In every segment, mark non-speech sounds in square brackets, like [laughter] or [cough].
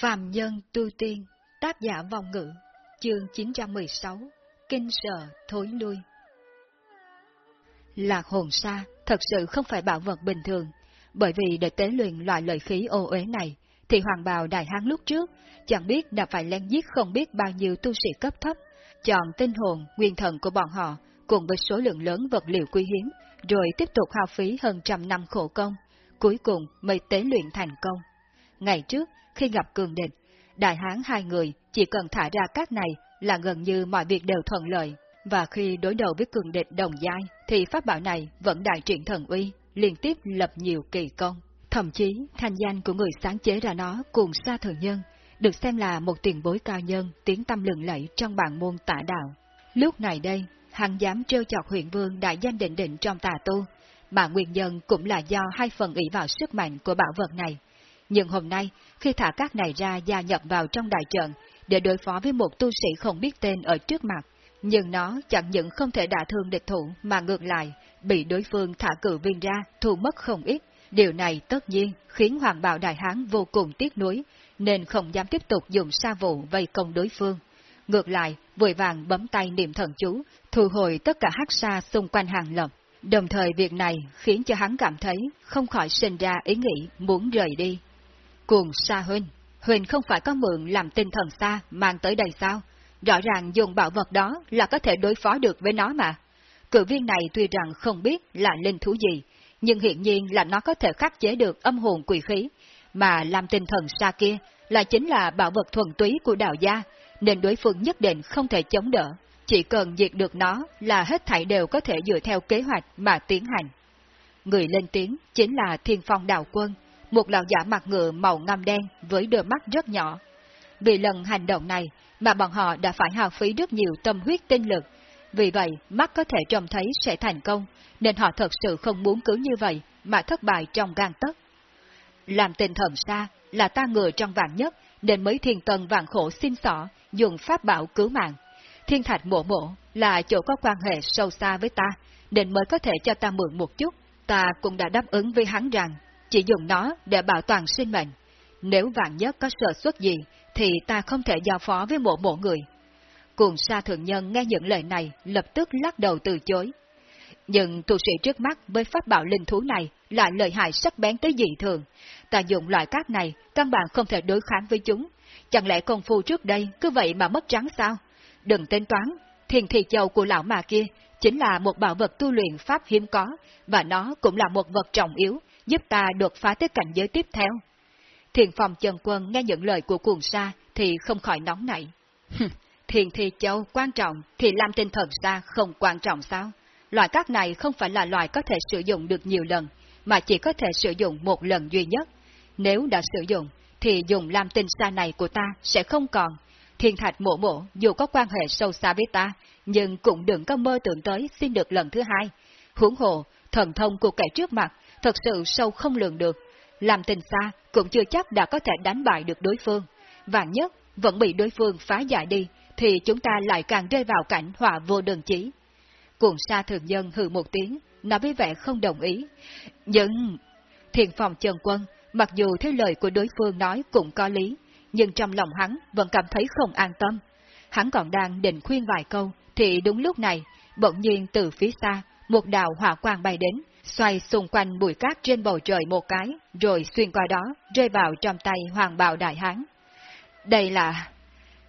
Phạm Nhân Tu Tiên, tác giả vòng ngữ, chương 916, Kinh Sở Thối Lui. Lạc hồn sa thật sự không phải bảo vật bình thường, bởi vì để tế luyện loại lợi khí ô uế này, thì hoàng bào đại hán lúc trước chẳng biết đã phải len giết không biết bao nhiêu tu sĩ cấp thấp, chọn tinh hồn, nguyên thần của bọn họ cùng với số lượng lớn vật liệu quý hiếm, rồi tiếp tục hao phí hơn trăm năm khổ công, cuối cùng mới tế luyện thành công. Ngày trước, khi gặp cường địch, đại hán hai người chỉ cần thả ra các này là gần như mọi việc đều thuận lợi, và khi đối đầu với cường địch đồng giai thì pháp bảo này vẫn đại triển thần uy, liên tiếp lập nhiều kỳ công. Thậm chí, thanh danh của người sáng chế ra nó cùng xa thường nhân, được xem là một tiền bối cao nhân tiếng tâm lừng lẫy trong bản môn tả đạo. Lúc này đây, hắn dám trêu chọc huyện vương đại danh định định trong tà tu, mà nguyên nhân cũng là do hai phần ỷ vào sức mạnh của bảo vật này. Nhưng hôm nay, khi thả các này ra gia nhập vào trong đại trận để đối phó với một tu sĩ không biết tên ở trước mặt, nhưng nó chẳng những không thể đả thương địch thủ mà ngược lại, bị đối phương thả cử viên ra, thu mất không ít. Điều này tất nhiên khiến Hoàng Bảo Đại Hán vô cùng tiếc nuối, nên không dám tiếp tục dùng sa vụ vây công đối phương. Ngược lại, vội vàng bấm tay niệm thần chú, thu hồi tất cả hắc sa xung quanh hàng lập. Đồng thời việc này khiến cho hắn cảm thấy không khỏi sinh ra ý nghĩ muốn rời đi. Cuồng sa huynh, huynh không phải có mượn làm tinh thần xa mang tới đây sao? Rõ ràng dùng bảo vật đó là có thể đối phó được với nó mà. Cự viên này tuy rằng không biết là linh thú gì, nhưng hiện nhiên là nó có thể khắc chế được âm hồn quỷ khí, mà làm tinh thần xa kia là chính là bảo vật thuần túy của đạo gia, nên đối phương nhất định không thể chống đỡ. Chỉ cần diệt được nó là hết thảy đều có thể dựa theo kế hoạch mà tiến hành. Người lên tiếng chính là Thiên Phong Đạo Quân, một lão giả mặt ngựa màu ngăm đen với đôi mắt rất nhỏ. Vì lần hành động này mà bọn họ đã phải hao phí rất nhiều tâm huyết tinh lực, vì vậy mắt có thể trông thấy sẽ thành công, nên họ thật sự không muốn cứ như vậy mà thất bại trong gan tất. Làm tình thần xa là ta ngựa trong vạn nhất, nên mới thiên tần vạn khổ xin xỏ, dùng pháp bảo cứu mạng. Thiên thạch mộ mộ là chỗ có quan hệ sâu xa với ta, nên mới có thể cho ta mượn một chút. Ta cũng đã đáp ứng với hắn rằng, chỉ dùng nó để bảo toàn sinh mệnh. Nếu vạn nhất có sợ suất gì, thì ta không thể giao phó với mộ mộ người. Cuồng sa thượng nhân nghe những lời này, lập tức lắc đầu từ chối. Nhưng tu sĩ trước mắt với pháp bảo linh thú này lại lợi hại sắc bén tới dị thường. Ta dùng loại cát này, căn bản không thể đối kháng với chúng. Chẳng lẽ công phu trước đây cứ vậy mà mất trắng sao? Đừng tính toán, thiền thị châu của lão mà kia chính là một bảo vật tu luyện pháp hiếm có, và nó cũng là một vật trọng yếu, giúp ta đột phá tới cảnh giới tiếp theo. Thiền phòng Trần Quân nghe những lời của cuồng sa thì không khỏi nóng nảy. Thiền thi châu quan trọng thì làm tinh thần sa không quan trọng sao? Loại cát này không phải là loại có thể sử dụng được nhiều lần, mà chỉ có thể sử dụng một lần duy nhất. Nếu đã sử dụng, thì dùng lam tinh sa này của ta sẽ không còn. Thiên thạch mộ mộ dù có quan hệ sâu xa với ta, nhưng cũng đừng có mơ tưởng tới xin được lần thứ hai. Huống hồ, thần thông của kẻ trước mặt thật sự sâu không lường được. Làm tình xa cũng chưa chắc đã có thể đánh bại được đối phương. Vạn nhất vẫn bị đối phương phá giải đi, thì chúng ta lại càng rơi vào cảnh họa vô đơn chí. Cuồng sa thường nhân hừ một tiếng, nói với vẻ không đồng ý. Nhưng... Thiền phòng Trần Quân, mặc dù theo lời của đối phương nói cũng có lý, nhưng trong lòng hắn vẫn cảm thấy không an tâm. Hắn còn đang định khuyên vài câu, thì đúng lúc này, bỗng nhiên từ phía xa, một đạo hỏa quang bay đến, xoay xung quanh bụi cát trên bầu trời một cái, rồi xuyên qua đó, rơi vào trong tay Hoàng Bào Đại Hán. Đây là...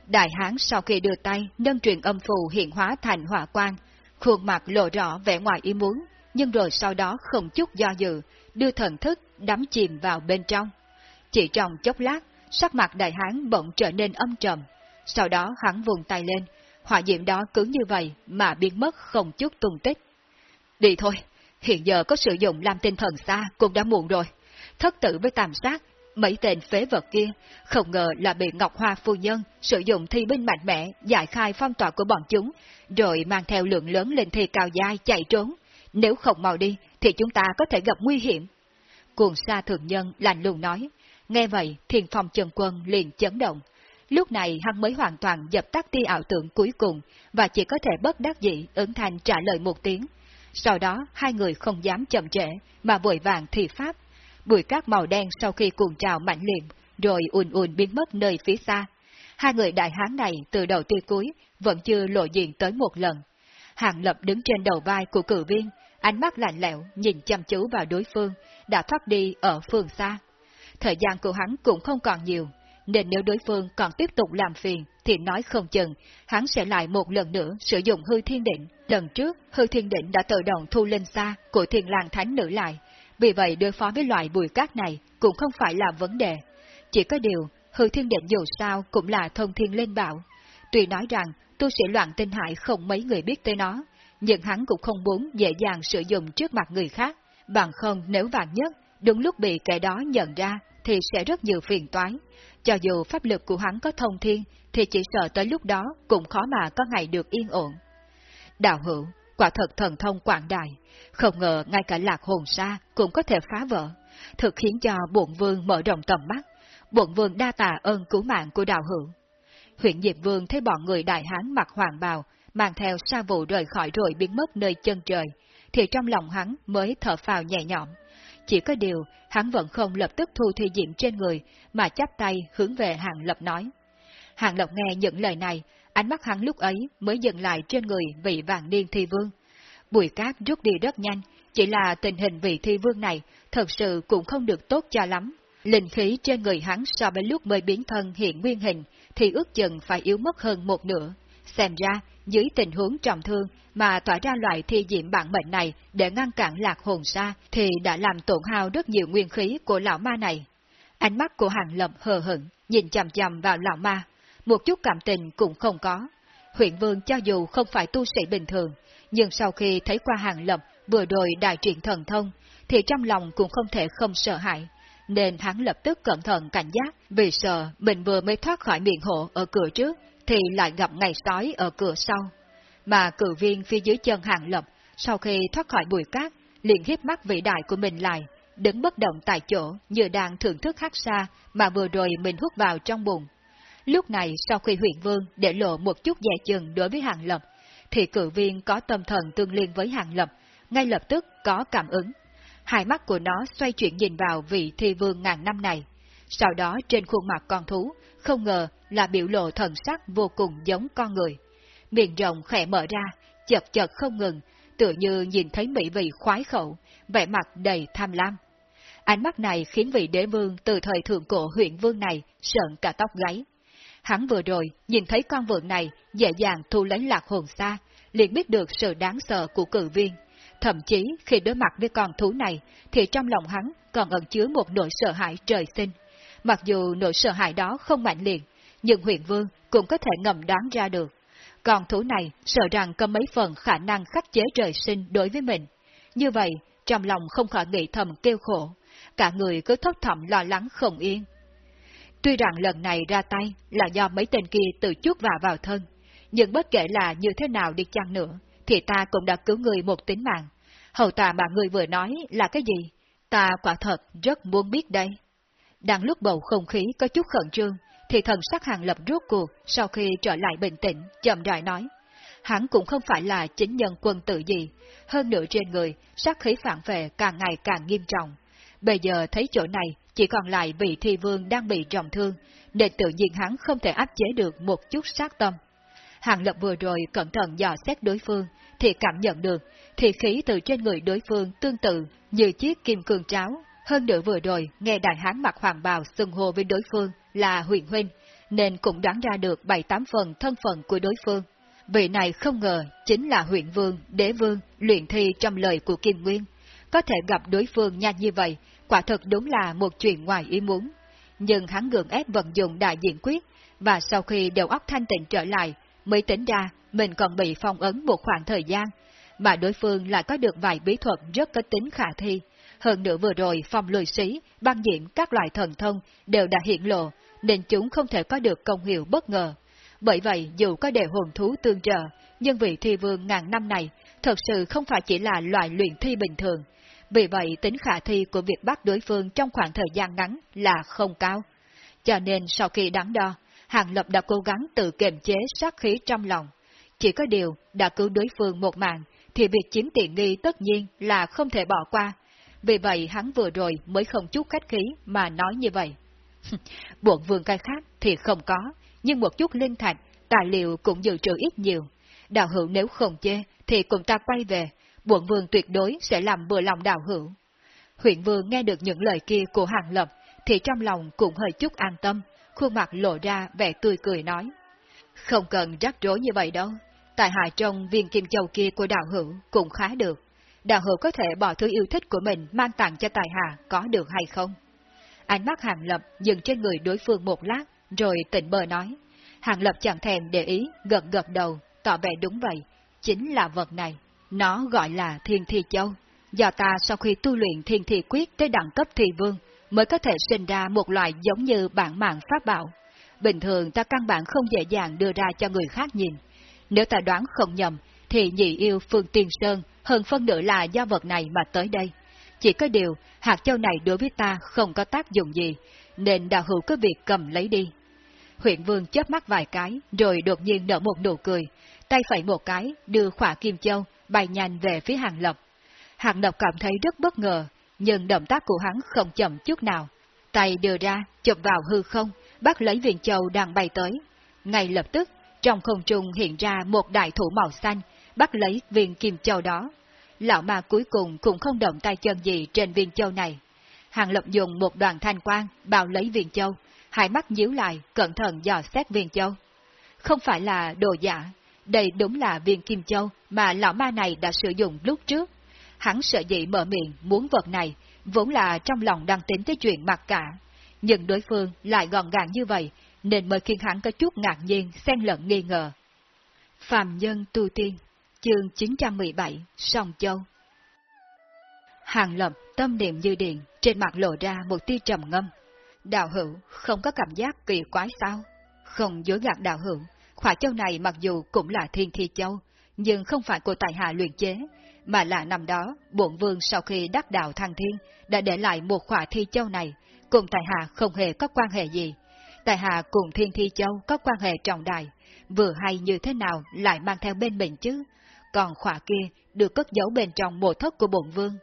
Đại Hán sau khi đưa tay, nâng truyền âm phù hiện hóa thành hỏa quang, khuôn mặt lộ rõ vẻ ngoài ý muốn, nhưng rồi sau đó không chút do dự, đưa thần thức đắm chìm vào bên trong. Chỉ trong chốc lát, sắc mặt đại hán bỗng trở nên âm trầm. Sau đó hắn vùng tay lên, hỏa diệm đó cứ như vậy mà biến mất không chút tung tích. Đi thôi, hiện giờ có sử dụng làm tinh thần xa cũng đã muộn rồi. Thất tử với tàm sát, mấy tên phế vật kia, không ngờ là bị Ngọc Hoa phu nhân sử dụng thi binh mạnh mẽ giải khai phong tỏa của bọn chúng, rồi mang theo lượng lớn lên thi cao dai chạy trốn. Nếu không mau đi, thì chúng ta có thể gặp nguy hiểm. Cuồng sa thượng nhân lạnh lùng nói. Nghe vậy, thiền phong trần quân liền chấn động. Lúc này hắn mới hoàn toàn dập tắt tia ảo tưởng cuối cùng, và chỉ có thể bất đắc dĩ ứng thành trả lời một tiếng. Sau đó, hai người không dám chậm trễ, mà vội vàng thi pháp. Bụi cát màu đen sau khi cuồng trào mạnh liệt, rồi ùn ùn biến mất nơi phía xa. Hai người đại hán này từ đầu tới cuối vẫn chưa lộ diện tới một lần. Hàng Lập đứng trên đầu vai của cử viên, ánh mắt lạnh lẽo nhìn chăm chú vào đối phương, đã thoát đi ở phương xa. Thời gian của hắn cũng không còn nhiều, nên nếu đối phương còn tiếp tục làm phiền, thì nói không chừng, hắn sẽ lại một lần nữa sử dụng hư thiên định. Lần trước, hư thiên định đã tự động thu lên xa của thiên lang thánh nữ lại, vì vậy đối phó với loại bùi cát này cũng không phải là vấn đề. Chỉ có điều, hư thiên định dù sao cũng là thông thiên lên bảo. Tuy nói rằng tu sĩ loạn tinh hại không mấy người biết tới nó, nhưng hắn cũng không muốn dễ dàng sử dụng trước mặt người khác, bằng không nếu vàng nhất, đúng lúc bị kẻ đó nhận ra thì sẽ rất nhiều phiền toái. Cho dù pháp lực của hắn có thông thiên, thì chỉ sợ tới lúc đó cũng khó mà có ngày được yên ổn. Đạo hữu, quả thật thần thông quảng đại, không ngờ ngay cả lạc hồn xa cũng có thể phá vỡ, thực khiến cho bổn vương mở rộng tầm mắt. Bổn vương đa tạ ơn cứu mạng của đạo hữu. Huyện Diệp Vương thấy bọn người đại hán mặc hoàng bào, mang theo sa vụ rời khỏi rồi biến mất nơi chân trời, thì trong lòng hắn mới thở phào nhẹ nhõm. Chỉ có điều, hắn vẫn không lập tức thu thi diễm trên người, mà chắp tay hướng về Hàng Lập nói. Hàng Lập nghe những lời này, ánh mắt hắn lúc ấy mới dừng lại trên người vị vàng niên thi vương. Bùi cát rút đi rất nhanh, chỉ là tình hình vị thi vương này thật sự cũng không được tốt cho lắm. Linh khí trên người hắn so với lúc mới biến thân hiện nguyên hình thì ước chừng phải yếu mất hơn một nửa. Xem ra, dưới tình huống trọng thương mà tỏa ra loại thi diệm bản mệnh này để ngăn cản lạc hồn xa thì đã làm tổn hao rất nhiều nguyên khí của lão ma này. Ánh mắt của hàng lập hờ hững, nhìn chằm chằm vào lão ma, một chút cảm tình cũng không có. Huyện vương cho dù không phải tu sĩ bình thường, nhưng sau khi thấy qua hàng lập vừa rồi đại truyền thần thông, thì trong lòng cũng không thể không sợ hãi, nên hắn lập tức cẩn thận cảnh giác, vì sợ mình vừa mới thoát khỏi miệng hộ ở cửa trước, thì lại gặp ngày sói ở cửa sau. Mà cử viên phía dưới chân hàng lập, sau khi thoát khỏi bụi cát, liền hiếp mắt vĩ đại của mình lại, đứng bất động tại chỗ như đang thưởng thức hát xa mà vừa rồi mình hút vào trong bụng. Lúc này sau khi huyện vương để lộ một chút dè chừng đối với hàng lập, thì cử viên có tâm thần tương liên với hàng lập, ngay lập tức có cảm ứng. Hai mắt của nó xoay chuyển nhìn vào vị thi vương ngàn năm này. Sau đó trên khuôn mặt con thú, không ngờ là biểu lộ thần sắc vô cùng giống con người. Miệng rộng khẽ mở ra, chật chật không ngừng, tựa như nhìn thấy mỹ vị khoái khẩu, vẻ mặt đầy tham lam. Ánh mắt này khiến vị đế vương từ thời thượng cổ huyện vương này sợn cả tóc gáy. Hắn vừa rồi nhìn thấy con vượn này dễ dàng thu lấy lạc hồn xa, liền biết được sự đáng sợ của cử viên. Thậm chí khi đối mặt với con thú này, thì trong lòng hắn còn ẩn chứa một nỗi sợ hãi trời sinh. Mặc dù nỗi sợ hãi đó không mạnh liền, nhưng huyện vương cũng có thể ngầm đoán ra được còn thú này sợ rằng có mấy phần khả năng khắc chế trời sinh đối với mình. Như vậy, trong lòng không khỏi nghĩ thầm kêu khổ, cả người cứ thấp thỏm lo lắng không yên. Tuy rằng lần này ra tay là do mấy tên kia tự chuốt vào vào thân, nhưng bất kể là như thế nào đi chăng nữa, thì ta cũng đã cứu người một tính mạng. Hậu tà mà người vừa nói là cái gì? Ta quả thật rất muốn biết đây. Đang lúc bầu không khí có chút khẩn trương, thì thần sắc hàng lập rốt cuộc sau khi trở lại bình tĩnh, chậm rãi nói. Hắn cũng không phải là chính nhân quân tử gì, hơn nữa trên người, sát khí phản vệ càng ngày càng nghiêm trọng. Bây giờ thấy chỗ này, chỉ còn lại vị thi vương đang bị trọng thương, để tự nhiên hắn không thể áp chế được một chút sát tâm. Hàng lập vừa rồi cẩn thận dò xét đối phương, thì cảm nhận được, thì khí từ trên người đối phương tương tự như chiếc kim cương cháo. Hơn nữa vừa rồi, nghe đại hán mặc hoàng bào xưng hô với đối phương là huyền huynh, nên cũng đoán ra được bảy tám phần thân phận của đối phương. Vị này không ngờ chính là huyện vương, đế vương, luyện thi trong lời của Kim Nguyên. Có thể gặp đối phương nhanh như vậy, quả thật đúng là một chuyện ngoài ý muốn. Nhưng hắn gượng ép vận dụng đại diện quyết, và sau khi đầu óc thanh tịnh trở lại, mới tính ra mình còn bị phong ấn một khoảng thời gian, mà đối phương lại có được vài bí thuật rất có tính khả thi. Hơn nữa vừa rồi phong lùi sĩ, băng diện các loại thần thông đều đã hiện lộ, nên chúng không thể có được công hiệu bất ngờ. Bởi vậy, dù có đề hồn thú tương trợ, nhưng vị thi vương ngàn năm này thật sự không phải chỉ là loại luyện thi bình thường. Vì vậy, tính khả thi của việc bắt đối phương trong khoảng thời gian ngắn là không cao. Cho nên sau khi đắn đo, Hàng Lập đã cố gắng tự kiềm chế sát khí trong lòng. Chỉ có điều, đã cứu đối phương một mạng, thì việc chiếm tiện nghi tất nhiên là không thể bỏ qua. Vì vậy hắn vừa rồi mới không chút khách khí mà nói như vậy. [laughs] Buộc vườn cây khác thì không có, nhưng một chút linh thạch, tài liệu cũng dự trữ ít nhiều. Đạo hữu nếu không chê, thì cùng ta quay về, bộn vương tuyệt đối sẽ làm bừa lòng đạo hữu. Huyện vương nghe được những lời kia của Hàng Lập, thì trong lòng cũng hơi chút an tâm, khuôn mặt lộ ra vẻ tươi cười nói. Không cần rắc rối như vậy đâu, tại hà trong viên kim châu kia của đạo hữu cũng khá được. Đạo hữu có thể bỏ thứ yêu thích của mình mang tặng cho tài hạ có được hay không? Ánh mắt Hàng Lập dừng trên người đối phương một lát, rồi tỉnh bờ nói. Hàng Lập chẳng thèm để ý, gật gật đầu, tỏ vẻ đúng vậy, chính là vật này. Nó gọi là Thiên Thi Châu. Do ta sau khi tu luyện Thiên Thi Quyết tới đẳng cấp Thi Vương, mới có thể sinh ra một loại giống như bản mạng pháp bảo. Bình thường ta căn bản không dễ dàng đưa ra cho người khác nhìn. Nếu ta đoán không nhầm, thì nhị yêu Phương Tiên Sơn hơn phân nửa là do vật này mà tới đây. Chỉ có điều, hạt châu này đối với ta không có tác dụng gì, nên đạo hữu có việc cầm lấy đi. Huyện Vương chớp mắt vài cái, rồi đột nhiên nở một nụ cười, tay phẩy một cái, đưa khỏa kim châu, bay nhanh về phía hàng lập. Hàng lập cảm thấy rất bất ngờ, nhưng động tác của hắn không chậm chút nào. Tay đưa ra, chụp vào hư không, bắt lấy viên châu đang bay tới. Ngay lập tức, trong không trung hiện ra một đại thủ màu xanh, bắt lấy viên kim châu đó. Lão ma cuối cùng cũng không động tay chân gì trên viên châu này. Hàng lập dùng một đoàn thanh quang bao lấy viên châu, hai mắt nhíu lại, cẩn thận dò xét viên châu. Không phải là đồ giả, đây đúng là viên kim châu mà lão ma này đã sử dụng lúc trước. Hắn sợ dị mở miệng muốn vật này, vốn là trong lòng đang tính tới chuyện mặc cả. Nhưng đối phương lại gọn gàng như vậy, nên mới khiến hắn có chút ngạc nhiên, xen lẫn nghi ngờ. Phạm Nhân Tu Tiên, chương 917, Sông Châu Hàng lập tâm niệm như điện, trên mặt lộ ra một tia trầm ngâm. Đạo hữu không có cảm giác kỳ quái sao? Không dối gạt đạo hữu, khỏa châu này mặc dù cũng là thiên thi châu, nhưng không phải của tài hạ luyện chế, mà là năm đó, bổn vương sau khi đắc đạo thăng thiên, đã để lại một khỏa thi châu này, cùng tài hạ không hề có quan hệ gì. Tài hạ cùng thiên thi châu có quan hệ trọng đại, vừa hay như thế nào lại mang theo bên mình chứ, còn khỏa kia được cất giấu bên trong mộ thất của bổn vương.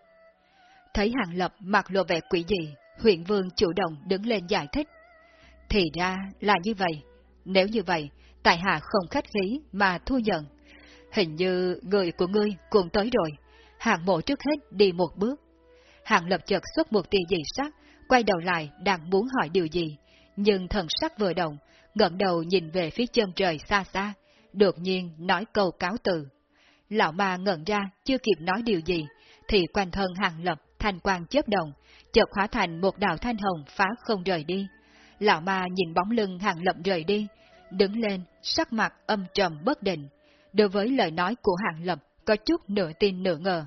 Thấy hàng lập mặc lộ vẻ quỷ dị, huyện vương chủ động đứng lên giải thích. Thì ra là như vậy, nếu như vậy, tại hạ không khách khí mà thu nhận. Hình như người của ngươi cũng tới rồi, hàng mộ trước hết đi một bước. Hàng lập chợt xuất một tia dị sắc, quay đầu lại đang muốn hỏi điều gì, nhưng thần sắc vừa động, ngẩng đầu nhìn về phía chân trời xa xa, đột nhiên nói câu cáo từ. Lão ma ngẩn ra, chưa kịp nói điều gì, thì quanh thân hàng lập, thanh quang chớp động, chợt hóa thành một đạo thanh hồng phá không rời đi. Lão ma nhìn bóng lưng hàng lập rời đi, đứng lên, sắc mặt âm trầm bất định. Đối với lời nói của hàng lập, có chút nửa tin nửa ngờ.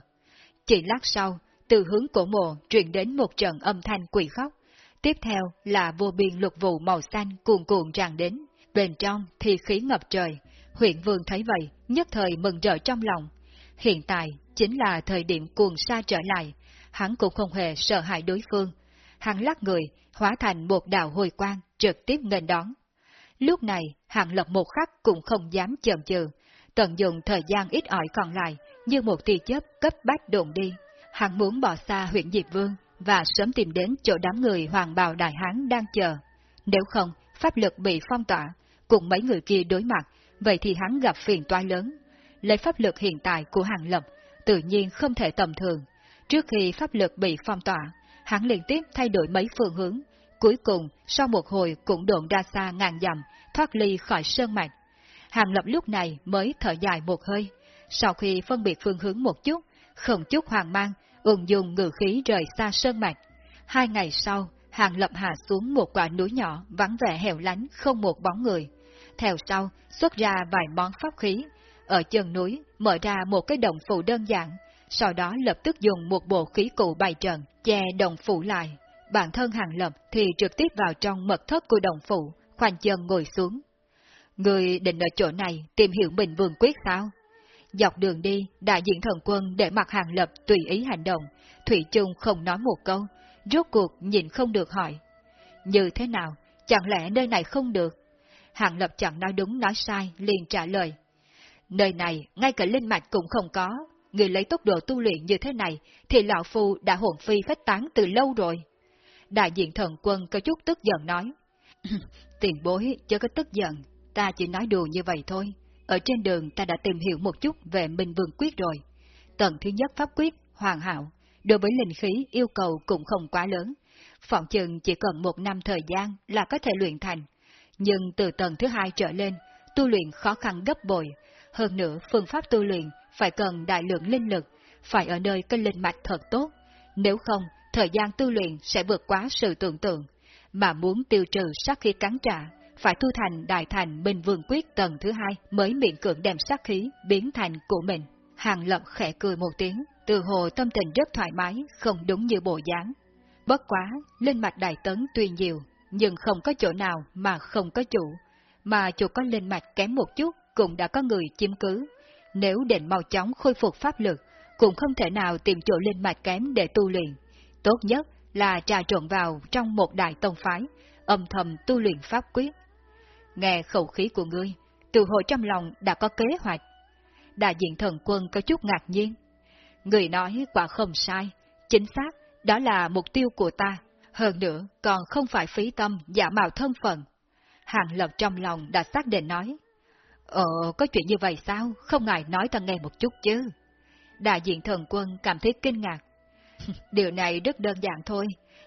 Chỉ lát sau, từ hướng cổ mộ truyền đến một trận âm thanh quỷ khóc. Tiếp theo là vô biên lục vụ màu xanh cuồn cuộn tràn đến, bên trong thì khí ngập trời. Huyện vương thấy vậy, nhất thời mừng rỡ trong lòng. Hiện tại chính là thời điểm cuồng xa trở lại, hắn cũng không hề sợ hãi đối phương. Hắn lắc người, hóa thành một đạo hồi quang, trực tiếp nghênh đón. Lúc này, hạng lập một khắc cũng không dám chậm chừ, tận dụng thời gian ít ỏi còn lại, như một tia chớp cấp bách đồn đi. Hắn muốn bỏ xa huyện Diệp Vương và sớm tìm đến chỗ đám người hoàng bào đại hán đang chờ. Nếu không, pháp lực bị phong tỏa, cùng mấy người kia đối mặt, vậy thì hắn gặp phiền toái lớn. Lấy pháp lực hiện tại của hàng lập, tự nhiên không thể tầm thường. Trước khi pháp lực bị phong tỏa, hắn liên tiếp thay đổi mấy phương hướng, cuối cùng sau một hồi cũng độn ra xa ngàn dặm, thoát ly khỏi sơn mạch. Hàng lập lúc này mới thở dài một hơi, sau khi phân biệt phương hướng một chút, không chút hoàng mang, ung dung ngự khí rời xa sơn mạch. Hai ngày sau, hàng lập hạ xuống một quả núi nhỏ, vắng vẻ hẻo lánh, không một bóng người. Theo sau, xuất ra vài món pháp khí, ở chân núi mở ra một cái đồng phủ đơn giản, sau đó lập tức dùng một bộ khí cụ bày trận, che đồng phủ lại. Bản thân hàng lập thì trực tiếp vào trong mật thất của đồng phủ khoanh chân ngồi xuống. Người định ở chỗ này tìm hiểu mình vương quyết sao? Dọc đường đi, đại diện thần quân để mặc hàng lập tùy ý hành động, Thủy chung không nói một câu, rốt cuộc nhìn không được hỏi. Như thế nào? Chẳng lẽ nơi này không được? Hàng lập chẳng nói đúng nói sai, liền trả lời. Nơi này, ngay cả linh mạch cũng không có, người lấy tốc độ tu luyện như thế này, thì lão phu đã hồn phi phách tán từ lâu rồi. đại diện thần quân có chút tức giận nói. [laughs] Tiền bối, chớ có tức giận, ta chỉ nói đùa như vậy thôi. Ở trên đường ta đã tìm hiểu một chút về Minh Vương Quyết rồi. Tầng thứ nhất pháp quyết, hoàn hảo, đối với linh khí yêu cầu cũng không quá lớn. Phỏng chừng chỉ cần một năm thời gian là có thể luyện thành. Nhưng từ tầng thứ hai trở lên, tu luyện khó khăn gấp bội. Hơn nữa, phương pháp tu luyện phải cần đại lượng linh lực, phải ở nơi cái linh mạch thật tốt. Nếu không, thời gian tu luyện sẽ vượt quá sự tưởng tượng. Mà muốn tiêu trừ sát khí cắn trả, phải tu thành đại thành Minh Vương Quyết tầng thứ hai mới miễn cưỡng đem sát khí biến thành của mình. Hàng Lập khẽ cười một tiếng, từ hồ tâm tình rất thoải mái, không đúng như bộ dáng. Bất quá, linh mạch đại tấn tuy nhiều, nhưng không có chỗ nào mà không có chủ, mà chỗ có linh mạch kém một chút cũng đã có người chiếm cứ. Nếu định mau chóng khôi phục pháp lực, cũng không thể nào tìm chỗ linh mạch kém để tu luyện. Tốt nhất là trà trộn vào trong một đại tông phái, âm thầm tu luyện pháp quyết. Nghe khẩu khí của ngươi, từ hồi trong lòng đã có kế hoạch. Đại diện thần quân có chút ngạc nhiên. Người nói quả không sai, chính xác, đó là mục tiêu của ta. Hơn nữa, còn không phải phí tâm giả mạo thân phận. Hàng lập trong lòng đã xác định nói. Ờ, có chuyện như vậy sao? Không ngại nói ta nghe một chút chứ. Đại diện thần quân cảm thấy kinh ngạc. [laughs] Điều này rất đơn giản thôi.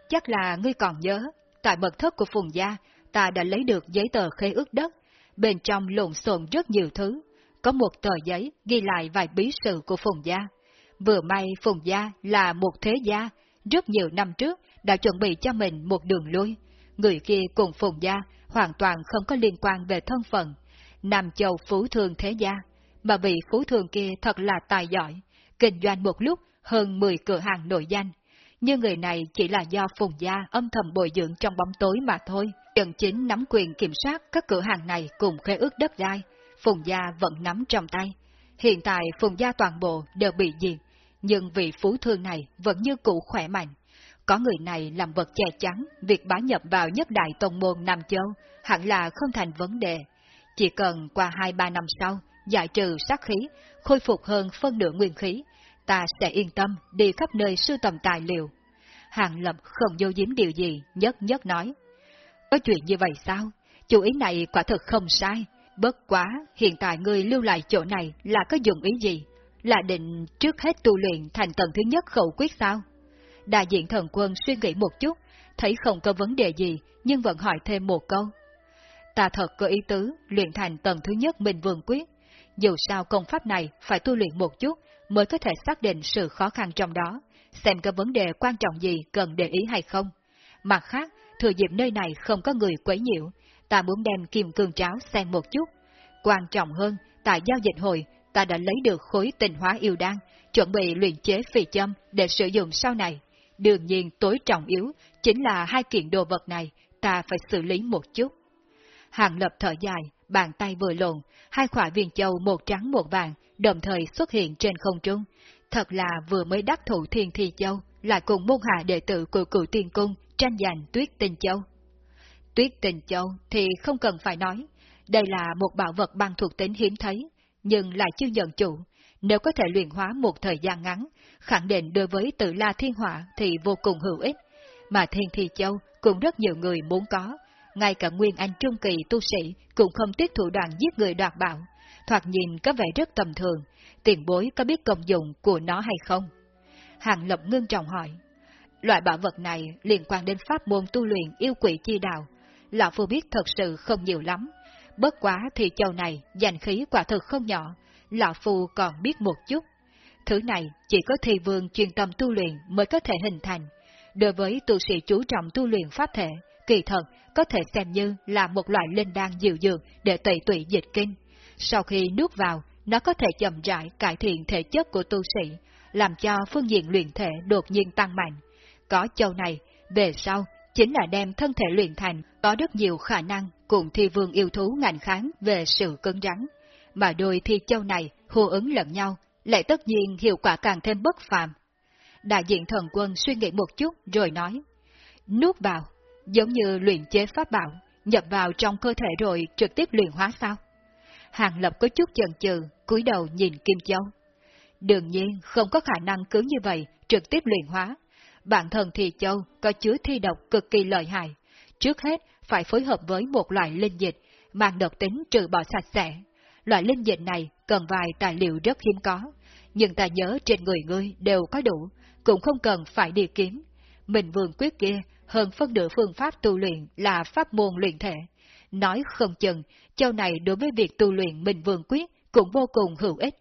Chắc là ngươi còn nhớ, tại mật thất của Phùng Gia, ta đã lấy được giấy tờ khế ước đất. Bên trong lộn xộn rất nhiều thứ. Có một tờ giấy ghi lại vài bí sự của Phùng Gia. Vừa may Phùng Gia là một thế gia, rất nhiều năm trước đã chuẩn bị cho mình một đường lui. Người kia cùng Phùng Gia hoàn toàn không có liên quan về thân phận. Nam Châu Phú thường Thế Gia, mà vị Phú thường kia thật là tài giỏi, kinh doanh một lúc hơn 10 cửa hàng nổi danh. Nhưng người này chỉ là do Phùng Gia âm thầm bồi dưỡng trong bóng tối mà thôi. Trần chính nắm quyền kiểm soát các cửa hàng này cùng khế ước đất đai, Phùng Gia vẫn nắm trong tay. Hiện tại Phùng Gia toàn bộ đều bị diệt, nhưng vị phú thương này vẫn như cũ khỏe mạnh. Có người này làm vật che chắn, việc bá nhập vào nhất đại tông môn Nam Châu hẳn là không thành vấn đề. Chỉ cần qua 2-3 năm sau, giải trừ sát khí, khôi phục hơn phân nửa nguyên khí, ta sẽ yên tâm đi khắp nơi sưu tầm tài liệu. Hàng Lập không vô dính điều gì, nhất nhất nói. Có chuyện như vậy sao? Chủ ý này quả thực không sai. Bất quá, hiện tại ngươi lưu lại chỗ này là có dụng ý gì? Là định trước hết tu luyện thành tầng thứ nhất khẩu quyết sao? Đại diện thần quân suy nghĩ một chút, thấy không có vấn đề gì, nhưng vẫn hỏi thêm một câu. Ta thật có ý tứ luyện thành tầng thứ nhất Minh Vương Quyết. Dù sao công pháp này phải tu luyện một chút mới có thể xác định sự khó khăn trong đó, xem có vấn đề quan trọng gì cần để ý hay không. Mặt khác, thừa dịp nơi này không có người quấy nhiễu, ta muốn đem kim cương cháo xem một chút. Quan trọng hơn, tại giao dịch hội, ta đã lấy được khối tình hóa yêu đan, chuẩn bị luyện chế phì châm để sử dụng sau này. Đương nhiên tối trọng yếu chính là hai kiện đồ vật này, ta phải xử lý một chút. Hàng lập thở dài, bàn tay vừa lộn, hai khỏa viên châu một trắng một vàng, đồng thời xuất hiện trên không trung. Thật là vừa mới đắc thủ thiên thi châu, lại cùng môn hạ đệ tử của cựu tiên cung tranh giành tuyết tình châu. Tuyết tình châu thì không cần phải nói, đây là một bảo vật băng thuộc tính hiếm thấy, nhưng lại chưa nhận chủ. Nếu có thể luyện hóa một thời gian ngắn, khẳng định đối với tự la thiên hỏa thì vô cùng hữu ích. Mà thiên thi châu cũng rất nhiều người muốn có, ngay cả Nguyên Anh Trung Kỳ tu sĩ cũng không tiếc thủ đoạn giết người đoạt bảo, thoạt nhìn có vẻ rất tầm thường, tiền bối có biết công dụng của nó hay không? Hàng Lập ngưng trọng hỏi, loại bảo vật này liên quan đến pháp môn tu luyện yêu quỷ chi đạo, Lão Phu biết thật sự không nhiều lắm, bất quá thì châu này danh khí quả thực không nhỏ, Lão Phu còn biết một chút. Thứ này chỉ có thi vương chuyên tâm tu luyện mới có thể hình thành. Đối với tu sĩ chú trọng tu luyện pháp thể, kỳ thật có thể xem như là một loại linh đan dịu dược để tẩy tụy dịch kinh. Sau khi nuốt vào, nó có thể chậm rãi cải thiện thể chất của tu sĩ, làm cho phương diện luyện thể đột nhiên tăng mạnh. Có châu này, về sau, chính là đem thân thể luyện thành có rất nhiều khả năng cùng thi vương yêu thú ngành kháng về sự cứng rắn. Mà đôi thi châu này hô ứng lẫn nhau, lại tất nhiên hiệu quả càng thêm bất phàm. Đại diện thần quân suy nghĩ một chút rồi nói, nuốt vào, giống như luyện chế pháp bảo, nhập vào trong cơ thể rồi trực tiếp luyện hóa sao? Hàng Lập có chút chần chừ, cúi đầu nhìn Kim Châu. Đương nhiên không có khả năng cứ như vậy trực tiếp luyện hóa. bản thân thì châu có chứa thi độc cực kỳ lợi hại. Trước hết, phải phối hợp với một loại linh dịch, mang độc tính trừ bỏ sạch sẽ. Loại linh dịch này cần vài tài liệu rất hiếm có, nhưng ta nhớ trên người ngươi đều có đủ, cũng không cần phải đi kiếm. Mình vương quyết kia hơn phân nửa phương pháp tu luyện là pháp môn luyện thể. Nói không chừng, châu này đối với việc tu luyện mình vương quyết cũng vô cùng hữu ích.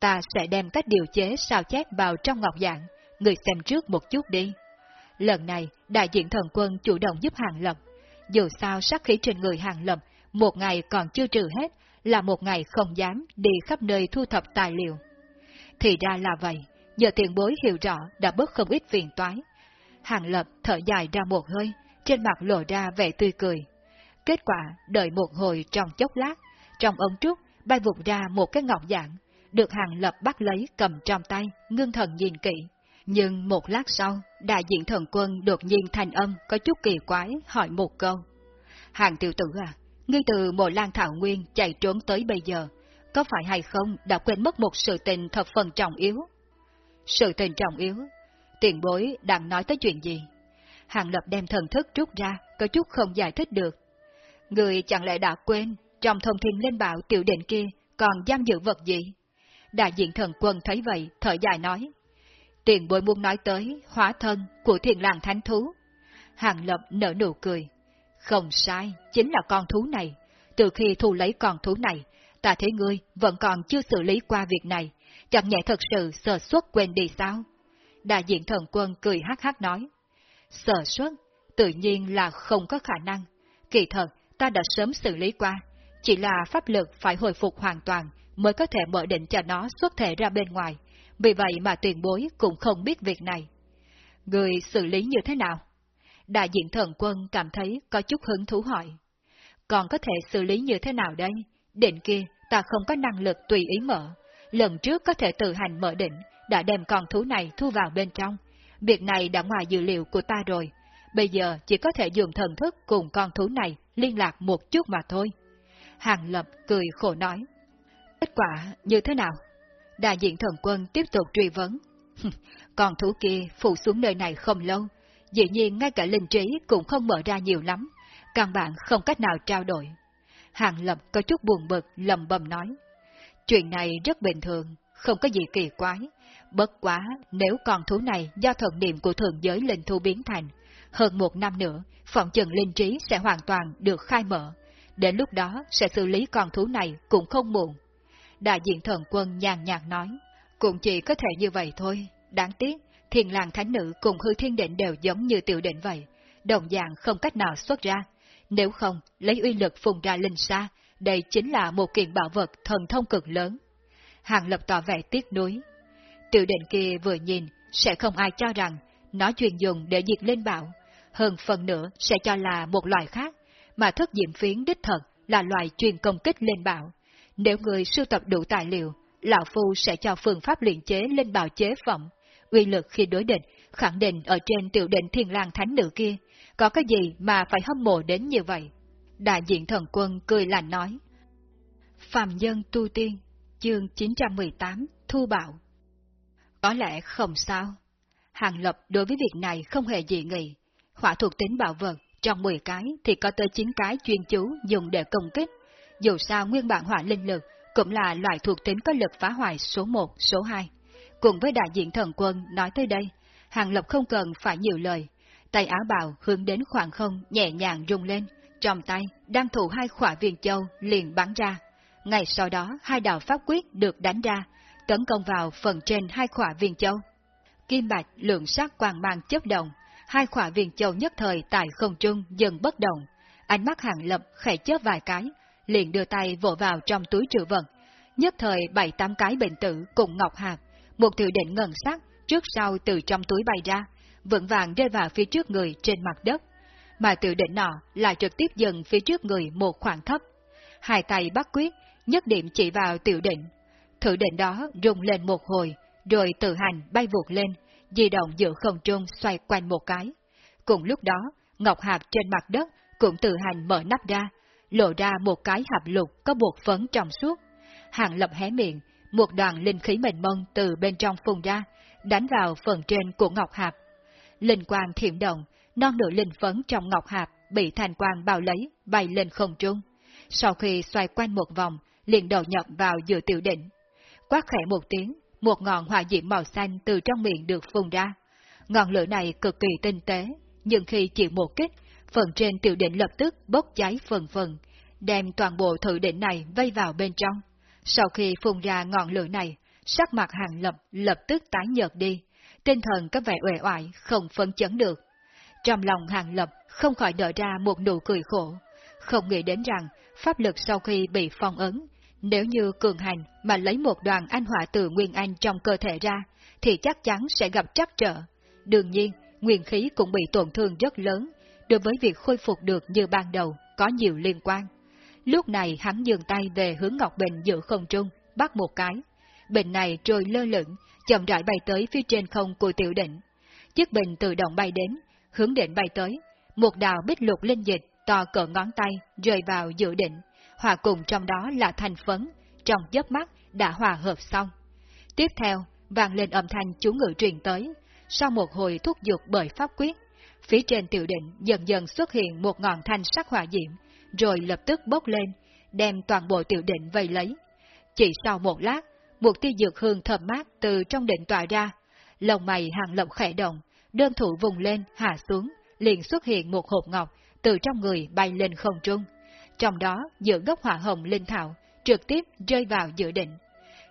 Ta sẽ đem cách điều chế sao chép vào trong ngọc dạng, người xem trước một chút đi. Lần này, đại diện thần quân chủ động giúp Hàng Lập. Dù sao sát khí trên người Hàng Lập, một ngày còn chưa trừ hết, là một ngày không dám đi khắp nơi thu thập tài liệu. Thì ra là vậy, giờ tiền bối hiểu rõ đã bớt không ít phiền toái. Hàng Lập thở dài ra một hơi, trên mặt lộ ra vẻ tươi cười. Kết quả, đợi một hồi trong chốc lát, trong ống trúc bay vụt ra một cái ngọc dạng, được Hàng Lập bắt lấy cầm trong tay, ngưng thần nhìn kỹ. Nhưng một lát sau, đại diện thần quân đột nhiên thành âm có chút kỳ quái hỏi một câu. Hàng tiểu tử à, ngươi từ một lan thảo nguyên chạy trốn tới bây giờ, có phải hay không đã quên mất một sự tình thật phần trọng yếu? Sự tình trọng yếu? Tiền bối đang nói tới chuyện gì? Hàng lập đem thần thức rút ra, có chút không giải thích được. Người chẳng lẽ đã quên, trong thông thiên lên bảo tiểu định kia còn giam giữ vật gì? Đại diện thần quân thấy vậy, thở dài nói. Tiền bối muốn nói tới hóa thân của thiền làng thánh thú. Hàng lập nở nụ cười. Không sai, chính là con thú này. Từ khi thu lấy con thú này, ta thấy ngươi vẫn còn chưa xử lý qua việc này, chẳng nhẹ thật sự sơ suất quên đi sao? Đại diện thần quân cười hắc hắc nói. Sơ suất, tự nhiên là không có khả năng. Kỳ thật, ta đã sớm xử lý qua, chỉ là pháp lực phải hồi phục hoàn toàn mới có thể mở định cho nó xuất thể ra bên ngoài. Vì vậy mà tiền bối cũng không biết việc này. Người xử lý như thế nào? Đại diện thần quân cảm thấy có chút hứng thú hỏi. Còn có thể xử lý như thế nào đây? Định kia ta không có năng lực tùy ý mở. Lần trước có thể tự hành mở định, đã đem con thú này thu vào bên trong. Việc này đã ngoài dự liệu của ta rồi. Bây giờ chỉ có thể dùng thần thức cùng con thú này liên lạc một chút mà thôi. Hàng Lập cười khổ nói. Kết quả như thế nào? Đại diện thần quân tiếp tục truy vấn. [laughs] con thú kia phụ xuống nơi này không lâu, dĩ nhiên ngay cả linh trí cũng không mở ra nhiều lắm, căn bản không cách nào trao đổi. Hàng Lập có chút buồn bực, lầm bầm nói. Chuyện này rất bình thường, không có gì kỳ quái. Bất quá, nếu con thú này do thần niệm của thượng giới linh thu biến thành, hơn một năm nữa, phòng trần linh trí sẽ hoàn toàn được khai mở. Đến lúc đó sẽ xử lý con thú này cũng không muộn. Đại diện thần quân nhàn nhạt nói, cũng chỉ có thể như vậy thôi. Đáng tiếc, thiền làng thánh nữ cùng hư thiên định đều giống như tiểu định vậy, đồng dạng không cách nào xuất ra. Nếu không, lấy uy lực phùng ra linh xa, đây chính là một kiện bảo vật thần thông cực lớn. Hàng lập tỏ vẻ tiếc nuối. Tiểu định kia vừa nhìn, sẽ không ai cho rằng nó truyền dùng để diệt linh bảo, hơn phần nữa sẽ cho là một loại khác, mà thất diệm phiến đích thật là loại truyền công kích linh bảo. Nếu người sưu tập đủ tài liệu, Lão Phu sẽ cho phương pháp luyện chế linh bảo chế phẩm, uy lực khi đối địch, khẳng định ở trên tiểu định thiên lang thánh nữ kia, có cái gì mà phải hâm mộ đến như vậy? Đại diện thần quân cười lạnh nói. Phạm dân tu tiên, chương 918, Thu Bạo. Có lẽ không sao. Hàng Lập đối với việc này không hề dị nghị. Hỏa thuộc tính bảo vật, trong 10 cái thì có tới 9 cái chuyên chú dùng để công kích. Dù sao nguyên bản hỏa linh lực cũng là loại thuộc tính có lực phá hoại số 1, số 2. Cùng với đại diện thần quân nói tới đây, Hàng Lập không cần phải nhiều lời. Tay áo bào hướng đến khoảng không nhẹ nhàng rung lên, trong tay đang thủ hai khỏa viên châu liền bắn ra. Ngay sau đó hai đạo pháp quyết được đánh ra, tấn công vào phần trên hai khỏa viên châu. Kim bạch lượng sắc quang mang chớp động, hai khỏa viên châu nhất thời tại không trung dần bất động. Ánh mắt hàng lập khẽ chớp vài cái, liền đưa tay vỗ vào trong túi trữ vật. Nhất thời bảy tám cái bệnh tử cùng ngọc hạt, một tiểu định ngân sắc trước sau từ trong túi bay ra, vững vàng rơi vào phía trước người trên mặt đất. Mà tiểu định nọ lại trực tiếp dừng phía trước người một khoảng thấp. Hai tay bắt quyết, nhất điểm chỉ vào tiểu định. Thử định đó rung lên một hồi, rồi tự hành bay vụt lên, di động giữa không trung xoay quanh một cái. Cùng lúc đó, ngọc hạt trên mặt đất cũng tự hành mở nắp ra, lộ ra một cái hạp lục có bột phấn trong suốt. Hàng lập hé miệng, một đoàn linh khí mềm mông từ bên trong phun ra, đánh vào phần trên của ngọc hạp. linh quang thiểm động, non nửa linh phấn trong ngọc hạp bị thành quang bao lấy, bay lên không trung. Sau khi xoay quanh một vòng, liền đầu nhập vào giữa tiểu đỉnh. Quát khẽ một tiếng, một ngọn hỏa diễm màu xanh từ trong miệng được phun ra. Ngọn lửa này cực kỳ tinh tế, nhưng khi chịu một kích, phần trên tiểu đỉnh lập tức bốc cháy phần phần, đem toàn bộ thử đỉnh này vây vào bên trong. Sau khi phun ra ngọn lửa này, sắc mặt hàng lập lập tức tái nhợt đi, tinh thần có vẻ uể oải, không phấn chấn được. Trong lòng hàng lập không khỏi đợi ra một nụ cười khổ, không nghĩ đến rằng pháp lực sau khi bị phong ấn, nếu như cường hành mà lấy một đoàn anh hỏa từ Nguyên Anh trong cơ thể ra, thì chắc chắn sẽ gặp trắc trở. Đương nhiên, nguyên khí cũng bị tổn thương rất lớn, đối với việc khôi phục được như ban đầu có nhiều liên quan. Lúc này hắn dừng tay về hướng Ngọc Bình giữa không trung, bắt một cái. Bình này trôi lơ lửng, chậm rãi bay tới phía trên không của tiểu đỉnh Chiếc bình tự động bay đến, hướng đỉnh bay tới. Một đào bích lục linh dịch to cỡ ngón tay rơi vào giữa định, hòa cùng trong đó là thành phấn, trong giấc mắt đã hòa hợp xong. Tiếp theo, vang lên âm thanh chú ngữ truyền tới, sau một hồi thúc giục bởi pháp quyết, phía trên tiểu định dần dần xuất hiện một ngọn thanh sắc hỏa diễm, rồi lập tức bốc lên, đem toàn bộ tiểu định vây lấy. Chỉ sau một lát, một tia dược hương thơm mát từ trong định tỏa ra, lồng mày hàng lộng khẽ động, đơn thủ vùng lên, hạ xuống, liền xuất hiện một hộp ngọc từ trong người bay lên không trung. Trong đó, giữa gốc hỏa hồng linh thảo, trực tiếp rơi vào dự định.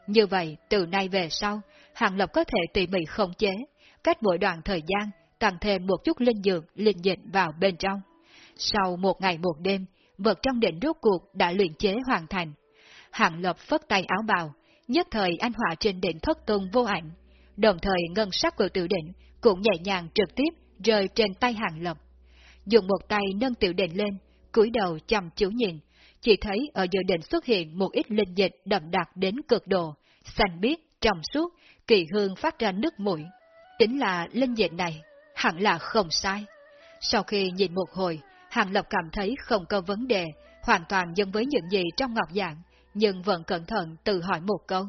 Như vậy, từ nay về sau, Hàng Lập có thể tùy mị không chế, cách mỗi đoạn thời gian, tăng thêm một chút linh dược, linh dịch vào bên trong. Sau một ngày một đêm, vật trong định rốt cuộc đã luyện chế hoàn thành. hạng Lập phất tay áo bào, nhất thời anh họa trên đỉnh thất tôn vô ảnh, đồng thời ngân sắc của tiểu định cũng nhẹ nhàng trực tiếp rơi trên tay hạng Lập. Dùng một tay nâng tiểu định lên, cúi đầu chăm chú nhìn, chỉ thấy ở giữa định xuất hiện một ít linh dịch đậm đặc đến cực độ, xanh biếc, trong suốt, kỳ hương phát ra nước mũi. Tính là linh dịch này, hẳn là không sai. Sau khi nhìn một hồi, Hàng Lập cảm thấy không có vấn đề, hoàn toàn giống với những gì trong ngọc dạng, nhưng vẫn cẩn thận tự hỏi một câu.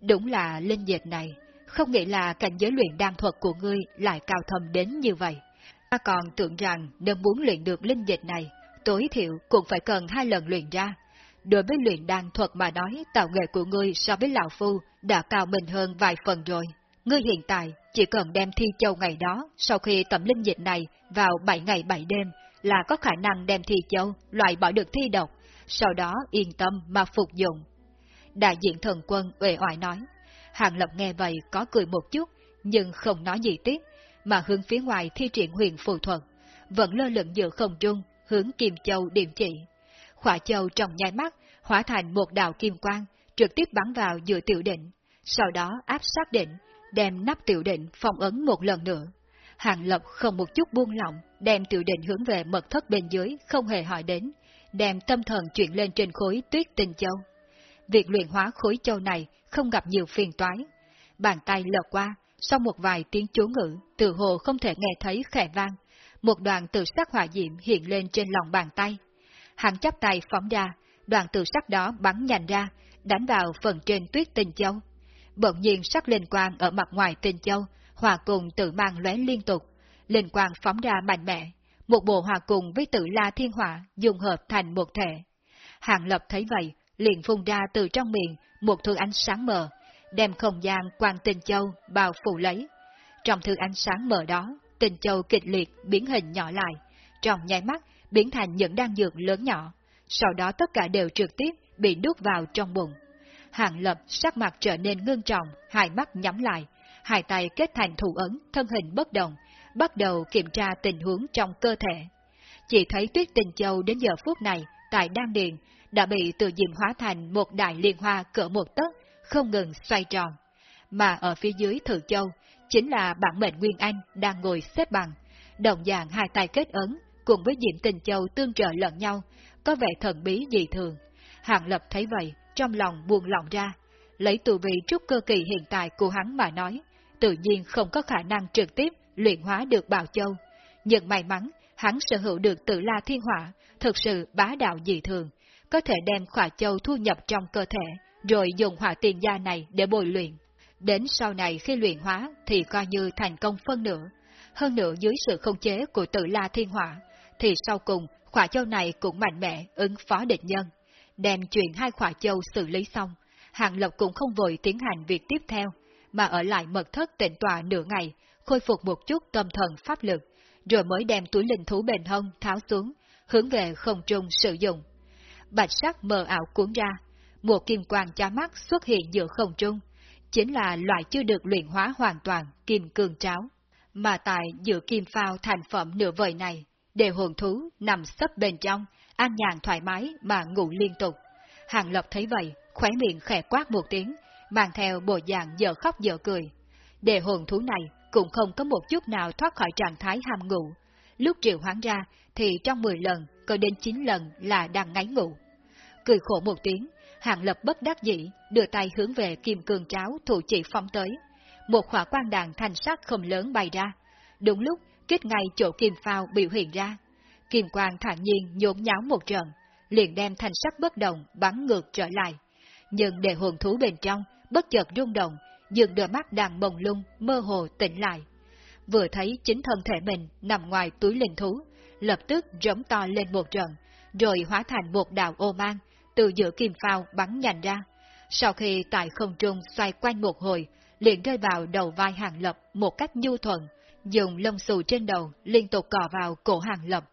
Đúng là linh dịch này, không nghĩ là cảnh giới luyện đan thuật của ngươi lại cao thâm đến như vậy. Ta còn tưởng rằng nếu muốn luyện được linh dịch này, tối thiểu cũng phải cần hai lần luyện ra. Đối với luyện đan thuật mà nói, tạo nghệ của ngươi so với Lão Phu đã cao mình hơn vài phần rồi. Ngươi hiện tại chỉ cần đem thi châu ngày đó, sau khi tẩm linh dịch này vào 7 ngày 7 đêm, là có khả năng đem thi châu loại bỏ được thi độc, sau đó yên tâm mà phục dụng. Đại diện thần quân uể oải nói. Hàng Lập nghe vậy có cười một chút, nhưng không nói gì tiếp, mà hướng phía ngoài thi triển huyền phù thuật, vẫn lơ lửng giữa không trung, hướng Kim Châu điểm chỉ. Khỏa Châu trong nháy mắt, hóa thành một đạo kim quang, trực tiếp bắn vào giữa tiểu định, sau đó áp sát định, đem nắp tiểu định phong ấn một lần nữa. Hàng Lập không một chút buông lỏng, đem tiểu định hướng về mật thất bên dưới, không hề hỏi đến, đem tâm thần chuyển lên trên khối tuyết tinh châu. Việc luyện hóa khối châu này không gặp nhiều phiền toái. Bàn tay lật qua, sau một vài tiếng chú ngữ, từ hồ không thể nghe thấy khẽ vang. Một đoàn tự sắc hỏa diệm hiện lên trên lòng bàn tay. Hắn chắp tay phóng ra, đoàn tự sắc đó bắn nhanh ra, đánh vào phần trên tuyết tinh châu. Bỗng nhiên sắc lên quang ở mặt ngoài tinh châu, hòa cùng tự mang lóe liên tục. Linh quang phóng ra mạnh mẽ, một bộ hòa cùng với tự la thiên hỏa dùng hợp thành một thể. Hàng lập thấy vậy, liền phun ra từ trong miệng một thứ ánh sáng mờ, đem không gian quang tình châu bao phủ lấy. Trong thứ ánh sáng mờ đó, tình châu kịch liệt biến hình nhỏ lại, trong nháy mắt biến thành những đan dược lớn nhỏ, sau đó tất cả đều trực tiếp bị đút vào trong bụng. Hàng lập sắc mặt trở nên ngưng trọng, hai mắt nhắm lại, hai tay kết thành thủ ấn, thân hình bất động, bắt đầu kiểm tra tình huống trong cơ thể. Chỉ thấy tuyết tình châu đến giờ phút này, tại Đan Điền, đã bị tự diệm hóa thành một đại liên hoa cỡ một tấc, không ngừng xoay tròn. Mà ở phía dưới thử châu, chính là bản mệnh Nguyên Anh đang ngồi xếp bằng, đồng dạng hai tay kết ấn, cùng với Diệm Tình Châu tương trợ lẫn nhau, có vẻ thần bí dị thường. Hàng Lập thấy vậy, trong lòng buồn lòng ra, lấy tù vị trúc cơ kỳ hiện tại của hắn mà nói, tự nhiên không có khả năng trực tiếp luyện hóa được Bảo Châu. Nhưng may mắn, hắn sở hữu được tự la thiên hỏa, thực sự bá đạo dị thường, có thể đem khỏa châu thu nhập trong cơ thể, rồi dùng hỏa tiền gia này để bồi luyện. Đến sau này khi luyện hóa thì coi như thành công phân nửa. hơn nữa dưới sự không chế của tự la thiên hỏa, thì sau cùng khỏa châu này cũng mạnh mẽ ứng phó địch nhân. Đem chuyện hai khỏa châu xử lý xong, Hàng lộc cũng không vội tiến hành việc tiếp theo, mà ở lại mật thất tịnh tòa nửa ngày, khôi phục một chút tâm thần pháp lực, rồi mới đem túi linh thú bền hông tháo xuống, hướng về không trung sử dụng. Bạch sắc mờ ảo cuốn ra, một kim quang chá mắt xuất hiện giữa không trung, chính là loại chưa được luyện hóa hoàn toàn kim cương cháo. Mà tại giữa kim phao thành phẩm nửa vời này, đều hồn thú nằm sấp bên trong, an nhàn thoải mái mà ngủ liên tục. Hàng Lập thấy vậy, khóe miệng khẽ quát một tiếng, mang theo bộ dạng dở khóc dở cười. Đề hồn thú này cũng không có một chút nào thoát khỏi trạng thái ham ngủ. Lúc triệu hoán ra thì trong 10 lần có đến 9 lần là đang ngáy ngủ. Cười khổ một tiếng, hạng Lập bất đắc dĩ đưa tay hướng về kim cương cháo thủ chỉ phong tới. Một khỏa quan đàn thanh sắc không lớn bay ra. Đúng lúc, kết ngay chỗ kim phao biểu hiện ra. Kim quang thản nhiên nhốn nháo một trận, liền đem thanh sắc bất động bắn ngược trở lại. Nhưng để hồn thú bên trong, bất chợt rung động, dường đôi mắt đang mông lung, mơ hồ tỉnh lại. Vừa thấy chính thân thể mình nằm ngoài túi linh thú, lập tức rống to lên một trận, rồi hóa thành một đạo ô mang, từ giữa kim phao bắn nhành ra. Sau khi tại không trung xoay quanh một hồi, liền rơi vào đầu vai hàng lập một cách nhu thuận, dùng lông xù trên đầu liên tục cò vào cổ hàng lập.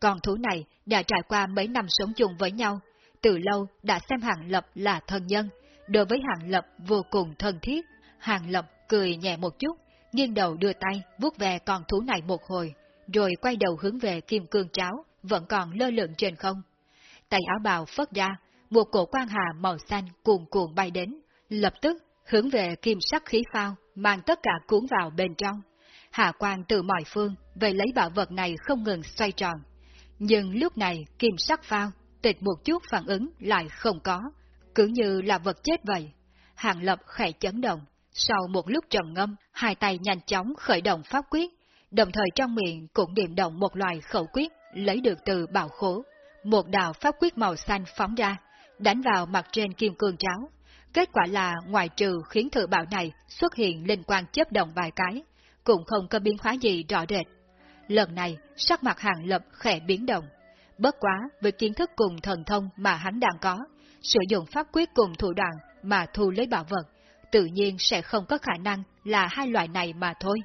còn thú này đã trải qua mấy năm sống chung với nhau, từ lâu đã xem hàng lập là thân nhân, đối với hàng lập vô cùng thân thiết. Hàng lập cười nhẹ một chút, nghiêng đầu đưa tay vuốt về con thú này một hồi, rồi quay đầu hướng về kim cương cháo, vẫn còn lơ lửng trên không. Tay áo bào phất ra, một cổ quan hà màu xanh cuồn cuộn bay đến, lập tức hướng về kim sắc khí phao, mang tất cả cuốn vào bên trong. Hạ quan từ mọi phương, về lấy bảo vật này không ngừng xoay tròn. Nhưng lúc này kim sắc phao, tịch một chút phản ứng lại không có, cứ như là vật chết vậy. Hàng lập khẽ chấn động, sau một lúc trầm ngâm, hai tay nhanh chóng khởi động pháp quyết, đồng thời trong miệng cũng niệm động một loài khẩu quyết lấy được từ bảo khố. Một đạo pháp quyết màu xanh phóng ra, đánh vào mặt trên kim cương tráo. Kết quả là ngoài trừ khiến thử bảo này xuất hiện linh quan chấp động vài cái, cũng không có biến hóa gì rõ rệt. Lần này, sắc mặt hàng lập khẽ biến động. Bất quá với kiến thức cùng thần thông mà hắn đang có, sử dụng pháp quyết cùng thủ đoạn mà thu lấy bảo vật, tự nhiên sẽ không có khả năng là hai loại này mà thôi.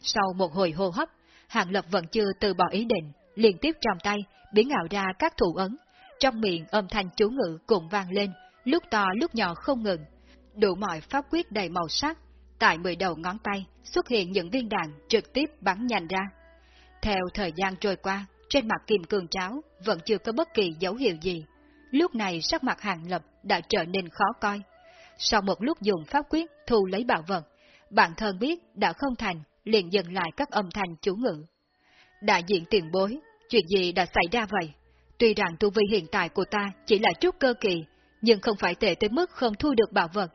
Sau một hồi hô hấp, Hàng Lập vẫn chưa từ bỏ ý định, liên tiếp trong tay, biến ảo ra các thủ ấn. Trong miệng âm thanh chú ngữ cùng vang lên, lúc to lúc nhỏ không ngừng. Đủ mọi pháp quyết đầy màu sắc, tại mười đầu ngón tay xuất hiện những viên đạn trực tiếp bắn nhanh ra. Theo thời gian trôi qua, trên mặt kim cương cháo vẫn chưa có bất kỳ dấu hiệu gì. Lúc này sắc mặt hàng lập đã trở nên khó coi. Sau một lúc dùng pháp quyết thu lấy bảo vật, bản thân biết đã không thành, liền dừng lại các âm thanh chú ngữ. Đại diện tiền bối, chuyện gì đã xảy ra vậy? Tuy rằng tu vi hiện tại của ta chỉ là chút cơ kỳ, nhưng không phải tệ tới mức không thu được bảo vật.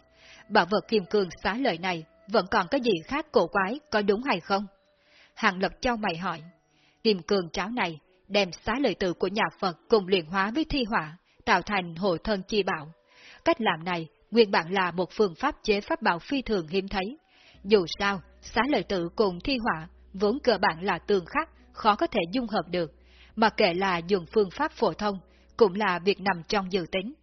Bảo vật kim cương xá lợi này vẫn còn có gì khác cổ quái, có đúng hay không? Hàng lập cho mày hỏi. Kim cương cháo này đem xá lợi tử của nhà Phật cùng luyện hóa với thi hỏa, tạo thành hộ thân chi bảo. Cách làm này nguyên bản là một phương pháp chế pháp bảo phi thường hiếm thấy. Dù sao, xá lợi tử cùng thi hỏa vốn cơ bản là tương khắc, khó có thể dung hợp được, mà kể là dùng phương pháp phổ thông, cũng là việc nằm trong dự tính.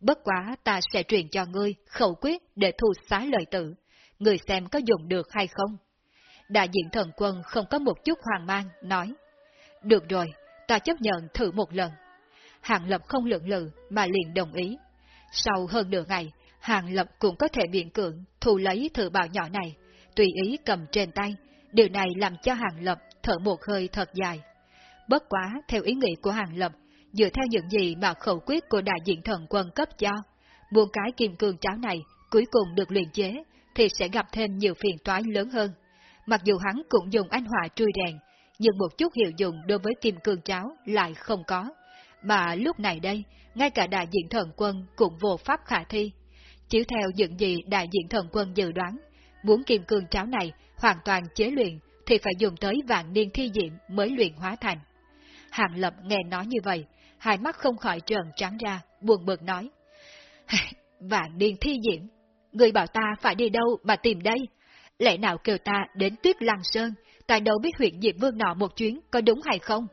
Bất quá ta sẽ truyền cho ngươi khẩu quyết để thu xá lợi tử, người xem có dùng được hay không. Đại diện thần quân không có một chút hoàng mang, nói. Được rồi, ta chấp nhận thử một lần. Hàng Lập không lượng lự mà liền đồng ý. Sau hơn nửa ngày, Hàng Lập cũng có thể miễn cưỡng thu lấy thử bảo nhỏ này, tùy ý cầm trên tay. Điều này làm cho Hàng Lập thở một hơi thật dài. Bất quá, theo ý nghĩ của Hàng Lập, dựa theo những gì mà khẩu quyết của đại diện thần quân cấp cho, buôn cái kim cương cháo này cuối cùng được luyện chế, thì sẽ gặp thêm nhiều phiền toái lớn hơn. Mặc dù hắn cũng dùng anh hỏa trui rèn, nhưng một chút hiệu dụng đối với kim cương cháo lại không có. Mà lúc này đây, ngay cả đại diện thần quân cũng vô pháp khả thi. Chiếu theo những gì đại diện thần quân dự đoán, muốn kim cương cháo này hoàn toàn chế luyện thì phải dùng tới vạn niên thi diệm mới luyện hóa thành. Hàng Lập nghe nói như vậy, hai mắt không khỏi trợn trắng ra, buồn bực nói. [laughs] vạn niên thi diệm, người bảo ta phải đi đâu mà tìm đây? Lẽ nào kêu ta đến tuyết lăng sơn, tại đâu biết huyện Diệp Vương nọ một chuyến có đúng hay không?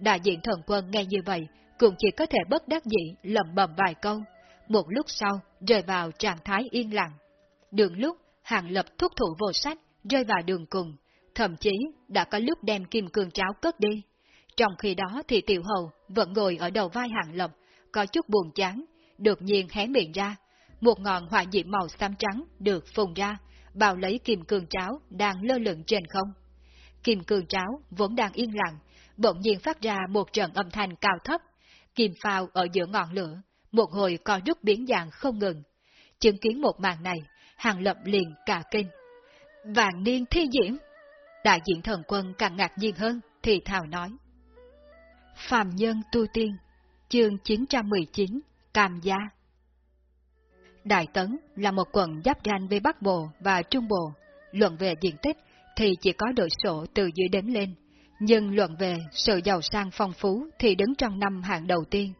Đại diện thần quân nghe như vậy, cũng chỉ có thể bất đắc dĩ lầm bầm vài câu. Một lúc sau, rơi vào trạng thái yên lặng. Đường lúc, hàng lập thúc thủ vô sách, rơi vào đường cùng, thậm chí đã có lúc đem kim cương cháo cất đi. Trong khi đó thì tiểu hầu vẫn ngồi ở đầu vai hàng lập, có chút buồn chán, đột nhiên hé miệng ra. Một ngọn hỏa diệm màu xám trắng được phùng ra, bao lấy kim cương cháo đang lơ lửng trên không. Kim cương cháo vốn đang yên lặng, bỗng nhiên phát ra một trận âm thanh cao thấp, kim phao ở giữa ngọn lửa, một hồi co rút biến dạng không ngừng. Chứng kiến một màn này, hàng lập liền cả kinh. Vạn niên thi diễm Đại diện thần quân càng ngạc nhiên hơn, thì thào nói. Phạm Nhân Tu Tiên, chương 919, Cam Gia Đại Tấn là một quận giáp ranh với Bắc Bộ và Trung Bộ. Luận về diện tích thì chỉ có đội sổ từ dưới đến lên, nhưng luận về sự giàu sang phong phú thì đứng trong năm hạng đầu tiên.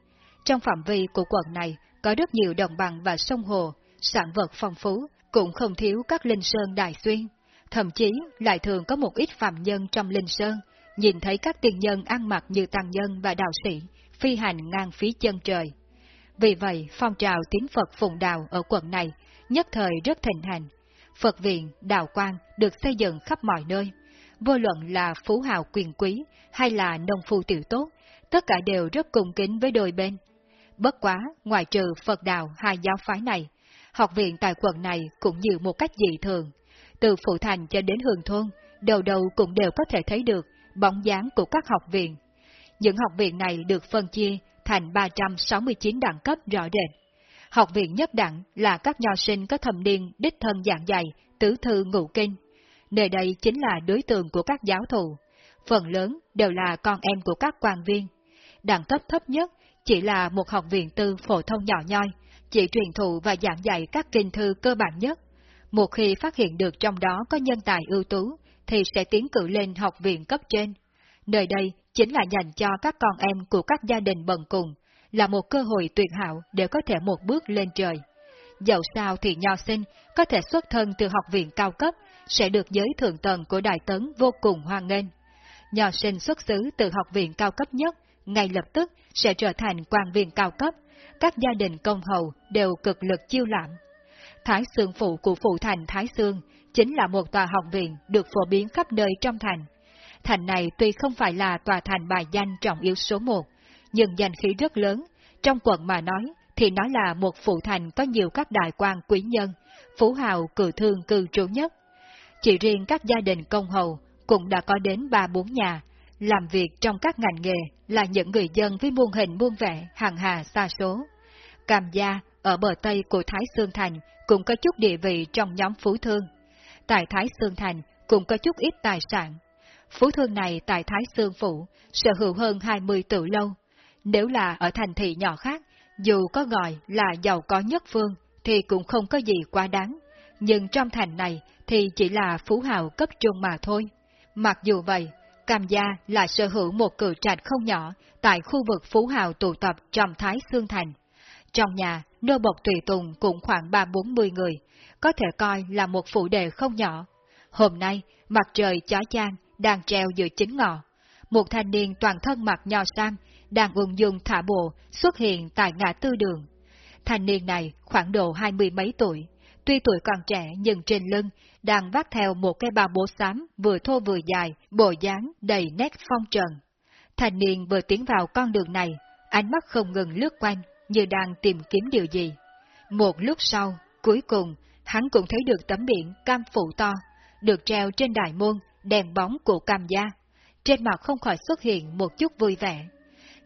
Trong phạm vi của quận này có rất nhiều đồng bằng và sông hồ, sản vật phong phú, cũng không thiếu các linh sơn đại xuyên. Thậm chí lại thường có một ít phạm nhân trong linh sơn, nhìn thấy các tiên nhân ăn mặc như tăng nhân và đạo sĩ, phi hành ngang phía chân trời. Vì vậy, phong trào tín Phật phụng đạo ở quận này nhất thời rất thịnh hành. Phật viện, đạo quan được xây dựng khắp mọi nơi. Vô luận là phú hào quyền quý hay là nông phu tiểu tốt, tất cả đều rất cung kính với đôi bên. Bất quá, ngoài trừ Phật đạo hai giáo phái này, học viện tại quận này cũng như một cách dị thường. Từ phụ thành cho đến hương thôn, đầu đầu cũng đều có thể thấy được bóng dáng của các học viện. Những học viện này được phân chia thành 369 đẳng cấp rõ rệt. Học viện nhất đẳng là các nho sinh có thầm niên đích thân giảng dạy, tứ thư ngụ kinh. Nơi đây chính là đối tượng của các giáo thụ. Phần lớn đều là con em của các quan viên. Đẳng cấp thấp nhất chỉ là một học viện tư phổ thông nhỏ nhoi, chỉ truyền thụ và giảng dạy các kinh thư cơ bản nhất. Một khi phát hiện được trong đó có nhân tài ưu tú, thì sẽ tiến cử lên học viện cấp trên. Nơi đây chính là dành cho các con em của các gia đình bần cùng, là một cơ hội tuyệt hảo để có thể một bước lên trời. Dẫu sao thì nho sinh có thể xuất thân từ học viện cao cấp, sẽ được giới thượng tầng của Đại Tấn vô cùng hoan nghênh. Nho sinh xuất xứ từ học viện cao cấp nhất, ngay lập tức sẽ trở thành quan viên cao cấp, các gia đình công hầu đều cực lực chiêu lãm. Thái Sương Phụ của Phụ Thành Thái Sương chính là một tòa học viện được phổ biến khắp nơi trong thành. Thành này tuy không phải là tòa thành bài danh trọng yếu số một, nhưng danh khí rất lớn. Trong quận mà nói, thì nó là một phụ thành có nhiều các đại quan quý nhân, phú hào cử thương cư trú nhất. Chỉ riêng các gia đình công hầu cũng đã có đến ba bốn nhà, làm việc trong các ngành nghề là những người dân với muôn hình muôn vẻ hàng hà xa số. Cam gia ở bờ tây của Thái Sương Thành cũng có chút địa vị trong nhóm phú thương. Tại Thái Sương Thành cũng có chút ít tài sản. Phú thương này tại Thái Sương Phủ sở hữu hơn 20 tự lâu. Nếu là ở thành thị nhỏ khác, dù có gọi là giàu có nhất phương thì cũng không có gì quá đáng. Nhưng trong thành này thì chỉ là phú hào cấp trung mà thôi. Mặc dù vậy, Cam Gia là sở hữu một cử trạch không nhỏ tại khu vực phú hào tụ tập trong Thái xương Thành. Trong nhà, nô bộc tùy tùng cũng khoảng ba bốn mươi người, có thể coi là một phụ đề không nhỏ. Hôm nay, mặt trời chói chang đang treo giữa chính ngọ. Một thanh niên toàn thân mặc nho sam, đang ung dung thả bộ, xuất hiện tại ngã tư đường. Thanh niên này khoảng độ hai mươi mấy tuổi, tuy tuổi còn trẻ nhưng trên lưng đang vác theo một cái bao bố xám vừa thô vừa dài, bộ dáng đầy nét phong trần. Thanh niên vừa tiến vào con đường này, ánh mắt không ngừng lướt quanh, như đang tìm kiếm điều gì. Một lúc sau, cuối cùng, hắn cũng thấy được tấm biển cam phụ to, được treo trên đại môn, đèn bóng của cam gia. Trên mặt không khỏi xuất hiện một chút vui vẻ.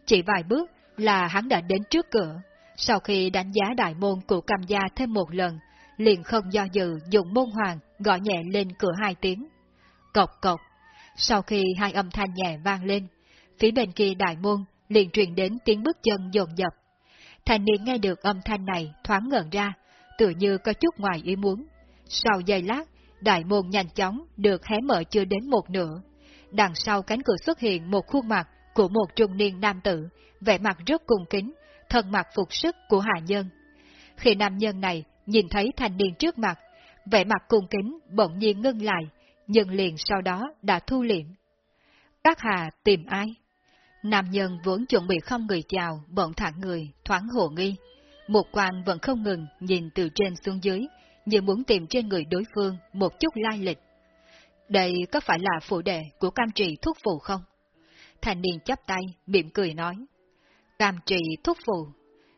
Chỉ vài bước là hắn đã đến trước cửa. Sau khi đánh giá đại môn của cam gia thêm một lần, liền không do dự dùng môn hoàng gõ nhẹ lên cửa hai tiếng. Cộc cộc. Sau khi hai âm thanh nhẹ vang lên, phía bên kia đại môn liền truyền đến tiếng bước chân dồn dập. Thành niên nghe được âm thanh này thoáng ngẩn ra, tự như có chút ngoài ý muốn. Sau giây lát, đại môn nhanh chóng được hé mở chưa đến một nửa. Đằng sau cánh cửa xuất hiện một khuôn mặt của một trung niên nam tử, vẻ mặt rất cung kính, thân mặt phục sức của hạ nhân. Khi nam nhân này nhìn thấy thanh niên trước mặt, vẻ mặt cung kính bỗng nhiên ngưng lại, nhưng liền sau đó đã thu liệm. Các hà tìm ai? Nam nhân vốn chuẩn bị không người chào, bỗng thẳng người, thoáng hồ nghi. Một quan vẫn không ngừng nhìn từ trên xuống dưới, như muốn tìm trên người đối phương một chút lai lịch. Đây có phải là phụ đệ của cam trì thuốc phù không? Thành niên chắp tay, mỉm cười nói. Cam trì thuốc phù.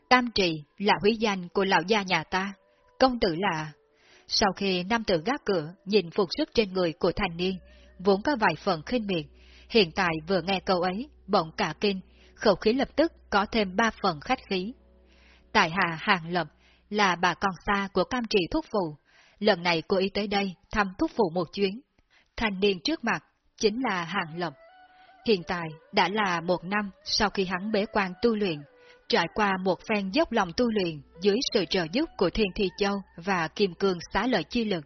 Cam trì là hủy danh của lão gia nhà ta. Công tử là... Sau khi nam tử gác cửa nhìn phục sức trên người của thành niên, vốn có vài phần khinh miệt, hiện tại vừa nghe câu ấy, bỗng cả kinh, khẩu khí lập tức có thêm ba phần khách khí. Tại hạ hàng lập là bà con xa của cam trì thuốc phụ lần này cô ý tới đây thăm thuốc phụ một chuyến. Thành niên trước mặt chính là hàng lập. Hiện tại đã là một năm sau khi hắn bế quan tu luyện, trải qua một phen dốc lòng tu luyện dưới sự trợ giúp của Thiên Thi Châu và Kim Cương xá lợi chi lực.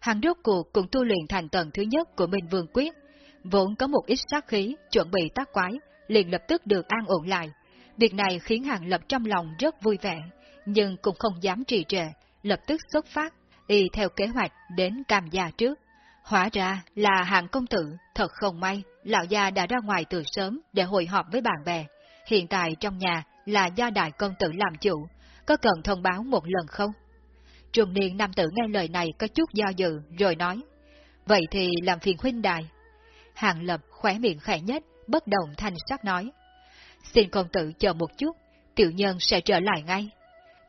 Hắn rốt cuộc cũng tu luyện thành tầng thứ nhất của Minh Vương Quyết, vốn có một ít sát khí chuẩn bị tác quái, liền lập tức được an ổn lại. Việc này khiến Hàng Lập trong lòng rất vui vẻ, nhưng cũng không dám trì trệ, lập tức xuất phát, y theo kế hoạch đến Cam Gia trước. Hóa ra là hạng công tử, thật không may, lão gia đã ra ngoài từ sớm để hội họp với bạn bè. Hiện tại trong nhà là do đại công tử làm chủ, có cần thông báo một lần không? Trung niên nam tử nghe lời này có chút do dự, rồi nói, vậy thì làm phiền huynh đại. Hàng lập khỏe miệng khẽ nhất, bất động thanh sắc nói, xin công tử chờ một chút, tiểu nhân sẽ trở lại ngay.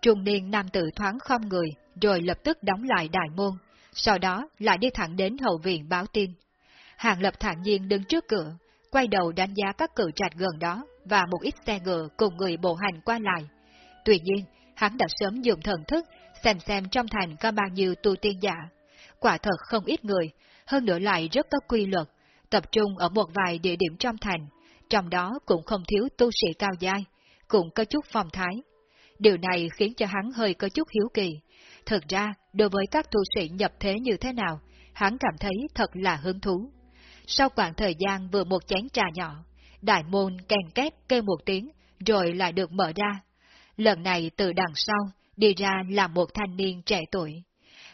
Trung niên nam tử thoáng không người, rồi lập tức đóng lại đại môn, sau đó lại đi thẳng đến hậu viện báo tin. Hàng lập thản nhiên đứng trước cửa, quay đầu đánh giá các cử trạch gần đó và một ít xe ngựa cùng người bộ hành qua lại. Tuy nhiên, hắn đã sớm dùng thần thức xem xem trong thành có bao nhiêu tu tiên giả. Quả thật không ít người, hơn nữa lại rất có quy luật, tập trung ở một vài địa điểm trong thành, trong đó cũng không thiếu tu sĩ cao giai, cũng có chút phong thái. Điều này khiến cho hắn hơi có chút hiếu kỳ. Thực ra, đối với các tu sĩ nhập thế như thế nào, hắn cảm thấy thật là hứng thú. Sau khoảng thời gian vừa một chén trà nhỏ, đại môn kèn két kêu một tiếng, rồi lại được mở ra. Lần này từ đằng sau, đi ra là một thanh niên trẻ tuổi.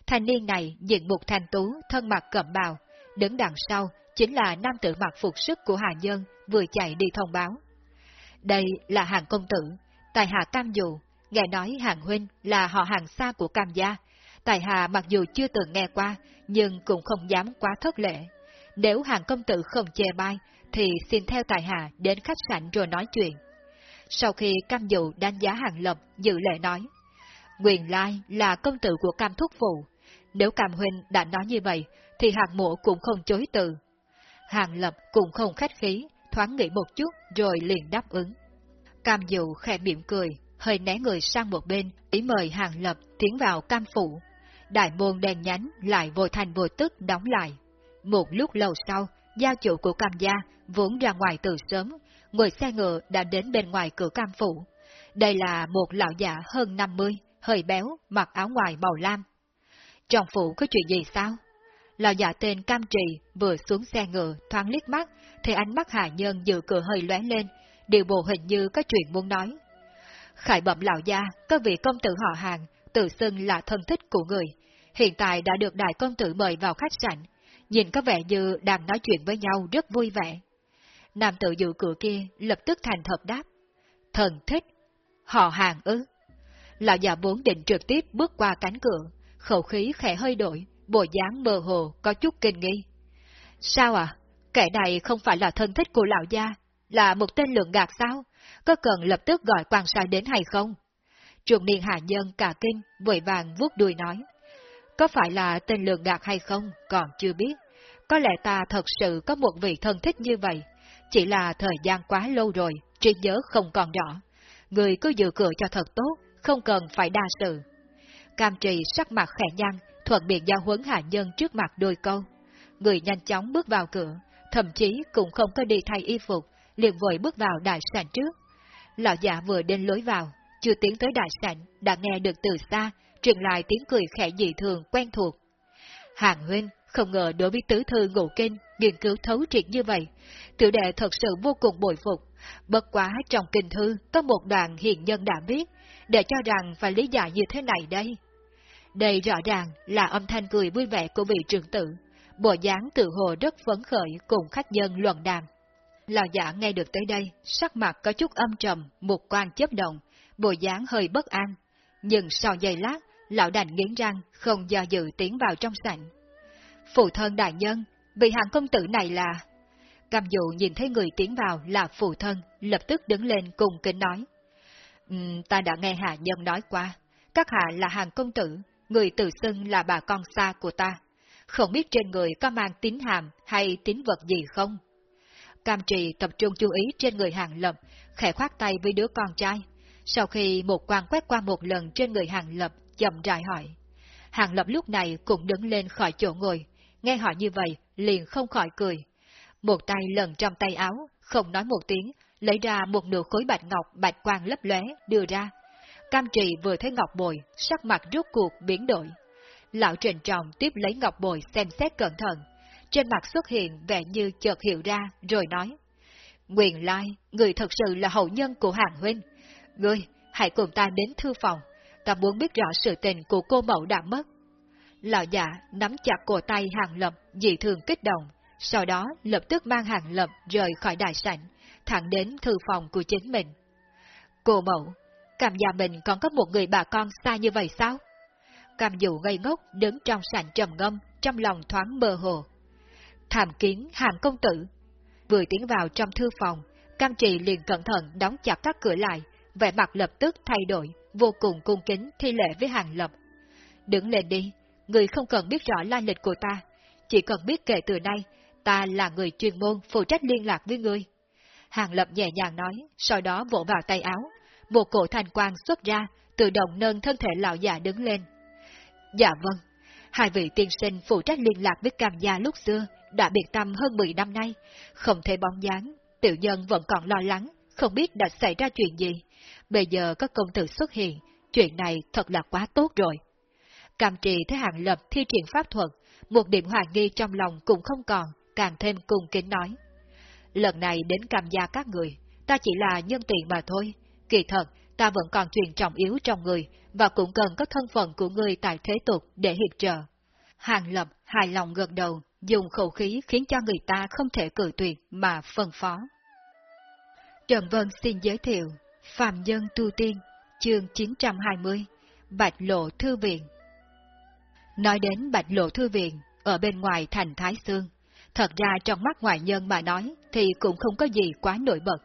Thanh niên này diện một thanh tú, thân mặt cẩm bào, đứng đằng sau chính là nam tử mặc phục sức của Hà Nhân vừa chạy đi thông báo. Đây là hàng công tử, tại hạ Cam Dụ, nghe nói hàng huynh là họ hàng xa của Cam gia. Tại hạ mặc dù chưa từng nghe qua, nhưng cũng không dám quá thất lệ. Nếu hàng công tử không chê bai, thì xin theo tài hạ đến khách sạn rồi nói chuyện. Sau khi cam dụ đánh giá hàng lập, dự lệ nói, Quyền lai là công tử của cam thúc phụ. Nếu cam huynh đã nói như vậy, thì hàng mộ cũng không chối từ. Hàng lập cũng không khách khí, thoáng nghĩ một chút rồi liền đáp ứng. Cam dụ khẽ mỉm cười, hơi né người sang một bên, ý mời hàng lập tiến vào cam phủ. Đại môn đèn nhánh lại vội thành vội tức đóng lại. Một lúc lâu sau, gia chủ của cam gia vốn ra ngoài từ sớm, ngồi xe ngựa đã đến bên ngoài cửa cam phủ. Đây là một lão già hơn 50, hơi béo, mặc áo ngoài màu lam. Trong phủ có chuyện gì sao? Lão già tên Cam Trì vừa xuống xe ngựa thoáng liếc mắt, thì ánh mắt hạ nhân dự cửa hơi lóe lên, điều bộ hình như có chuyện muốn nói. Khải bẩm lão gia, có vị công tử họ hàng, tự xưng là thân thích của người, hiện tại đã được đại công tử mời vào khách sạn, nhìn có vẻ như đang nói chuyện với nhau rất vui vẻ. Nam tử dự cửa kia lập tức thành thật đáp. Thần thích. Họ hàng ư. Lão già vốn định trực tiếp bước qua cánh cửa, khẩu khí khẽ hơi đổi, bộ dáng mơ hồ có chút kinh nghi. Sao à? Kẻ này không phải là thân thích của lão gia, là một tên lượng gạt sao? Có cần lập tức gọi quan sai đến hay không? Trường niên hạ nhân cả kinh, vội vàng vuốt đuôi nói. Có phải là tên lượng gạt hay không, còn chưa biết. Có lẽ ta thật sự có một vị thân thích như vậy, chỉ là thời gian quá lâu rồi, trí nhớ không còn rõ. Người cứ dự cửa cho thật tốt, không cần phải đa sự. Cam trì sắc mặt khẽ nhăn, thuận miệng giao huấn hạ nhân trước mặt đôi câu. Người nhanh chóng bước vào cửa, thậm chí cũng không có đi thay y phục, liền vội bước vào đại sảnh trước. Lão giả vừa đến lối vào, chưa tiến tới đại sảnh, đã nghe được từ xa, truyền lại tiếng cười khẽ dị thường quen thuộc. Hàng huynh, không ngờ đối với tứ thư ngụ kinh, nghiên cứu thấu triệt như vậy, tiểu đệ thật sự vô cùng bội phục. Bất quá trong kinh thư có một đoạn hiện nhân đã viết, để cho rằng phải lý giải như thế này đây. Đây rõ ràng là âm thanh cười vui vẻ của vị trưởng tử, bộ dáng tự hồ rất phấn khởi cùng khách dân luận đàm. Lão giả nghe được tới đây, sắc mặt có chút âm trầm, một quan chấp động, bộ dáng hơi bất an. Nhưng sau giây lát, lão đành nghiến răng, không do dự tiến vào trong sảnh. Phụ thân đại nhân, vị hàng công tử này là... Cam dụ nhìn thấy người tiến vào là phụ thân, lập tức đứng lên cùng kính nói. Um, ta đã nghe hạ nhân nói qua, các hạ là hàng công tử, người tự xưng là bà con xa của ta. Không biết trên người có mang tín hàm hay tín vật gì không? Cam trì tập trung chú ý trên người hàng lập, khẽ khoát tay với đứa con trai. Sau khi một quan quét qua một lần trên người hàng lập, chậm rãi hỏi. Hàng lập lúc này cũng đứng lên khỏi chỗ ngồi, nghe hỏi như vậy, liền không khỏi cười. Một tay lần trong tay áo, không nói một tiếng, lấy ra một nửa khối bạch ngọc bạch quang lấp lóe đưa ra. Cam trì vừa thấy ngọc bồi, sắc mặt rút cuộc biến đổi. Lão trình trọng tiếp lấy ngọc bồi xem xét cẩn thận, trên mặt xuất hiện vẻ như chợt hiểu ra, rồi nói. Nguyện lai, người thật sự là hậu nhân của hàng huynh. Ngươi, hãy cùng ta đến thư phòng, ta muốn biết rõ sự tình của cô mẫu đã mất. Lão giả nắm chặt cổ tay hàng lập, dị thường kích động, sau đó lập tức mang hàng lập rời khỏi đại sảnh, thẳng đến thư phòng của chính mình. Cô mẫu, cảm gia mình còn có một người bà con xa như vậy sao? Cam dụ ngây ngốc đứng trong sảnh trầm ngâm, trong lòng thoáng mơ hồ. Thảm kiến hàng công tử. Vừa tiến vào trong thư phòng, Cam trì liền cẩn thận đóng chặt các cửa lại, vẻ mặt lập tức thay đổi, vô cùng cung kính thi lễ với hàng lập. Đứng lên đi, người không cần biết rõ lai lịch của ta, chỉ cần biết kể từ nay, ta là người chuyên môn phụ trách liên lạc với ngươi. Hàng lập nhẹ nhàng nói, sau đó vỗ vào tay áo, một cổ thành quang xuất ra, tự động nâng thân thể lão già đứng lên. Dạ vâng, hai vị tiên sinh phụ trách liên lạc với Cam Gia lúc xưa đã biệt tâm hơn 10 năm nay, không thể bóng dáng, tiểu nhân vẫn còn lo lắng, không biết đã xảy ra chuyện gì. Bây giờ có công tử xuất hiện, chuyện này thật là quá tốt rồi. Cam trì thấy hạng lập thi triển pháp thuật, một điểm hoài nghi trong lòng cũng không còn, càng thêm cung kính nói. Lần này đến cam gia các người, ta chỉ là nhân tiện mà thôi. Kỳ thật, ta vẫn còn chuyện trọng yếu trong người, và cũng cần có thân phận của người tại thế tục để hiệp trợ. Hàng lập hài lòng gật đầu, dùng khẩu khí khiến cho người ta không thể cử tuyệt mà phân phó. Trần Vân xin giới thiệu, Phạm Nhân Tu Tiên, chương 920, Bạch Lộ Thư Viện. Nói đến Bạch Lộ Thư Viện, ở bên ngoài thành Thái Sương, thật ra trong mắt ngoại nhân mà nói thì cũng không có gì quá nổi bật.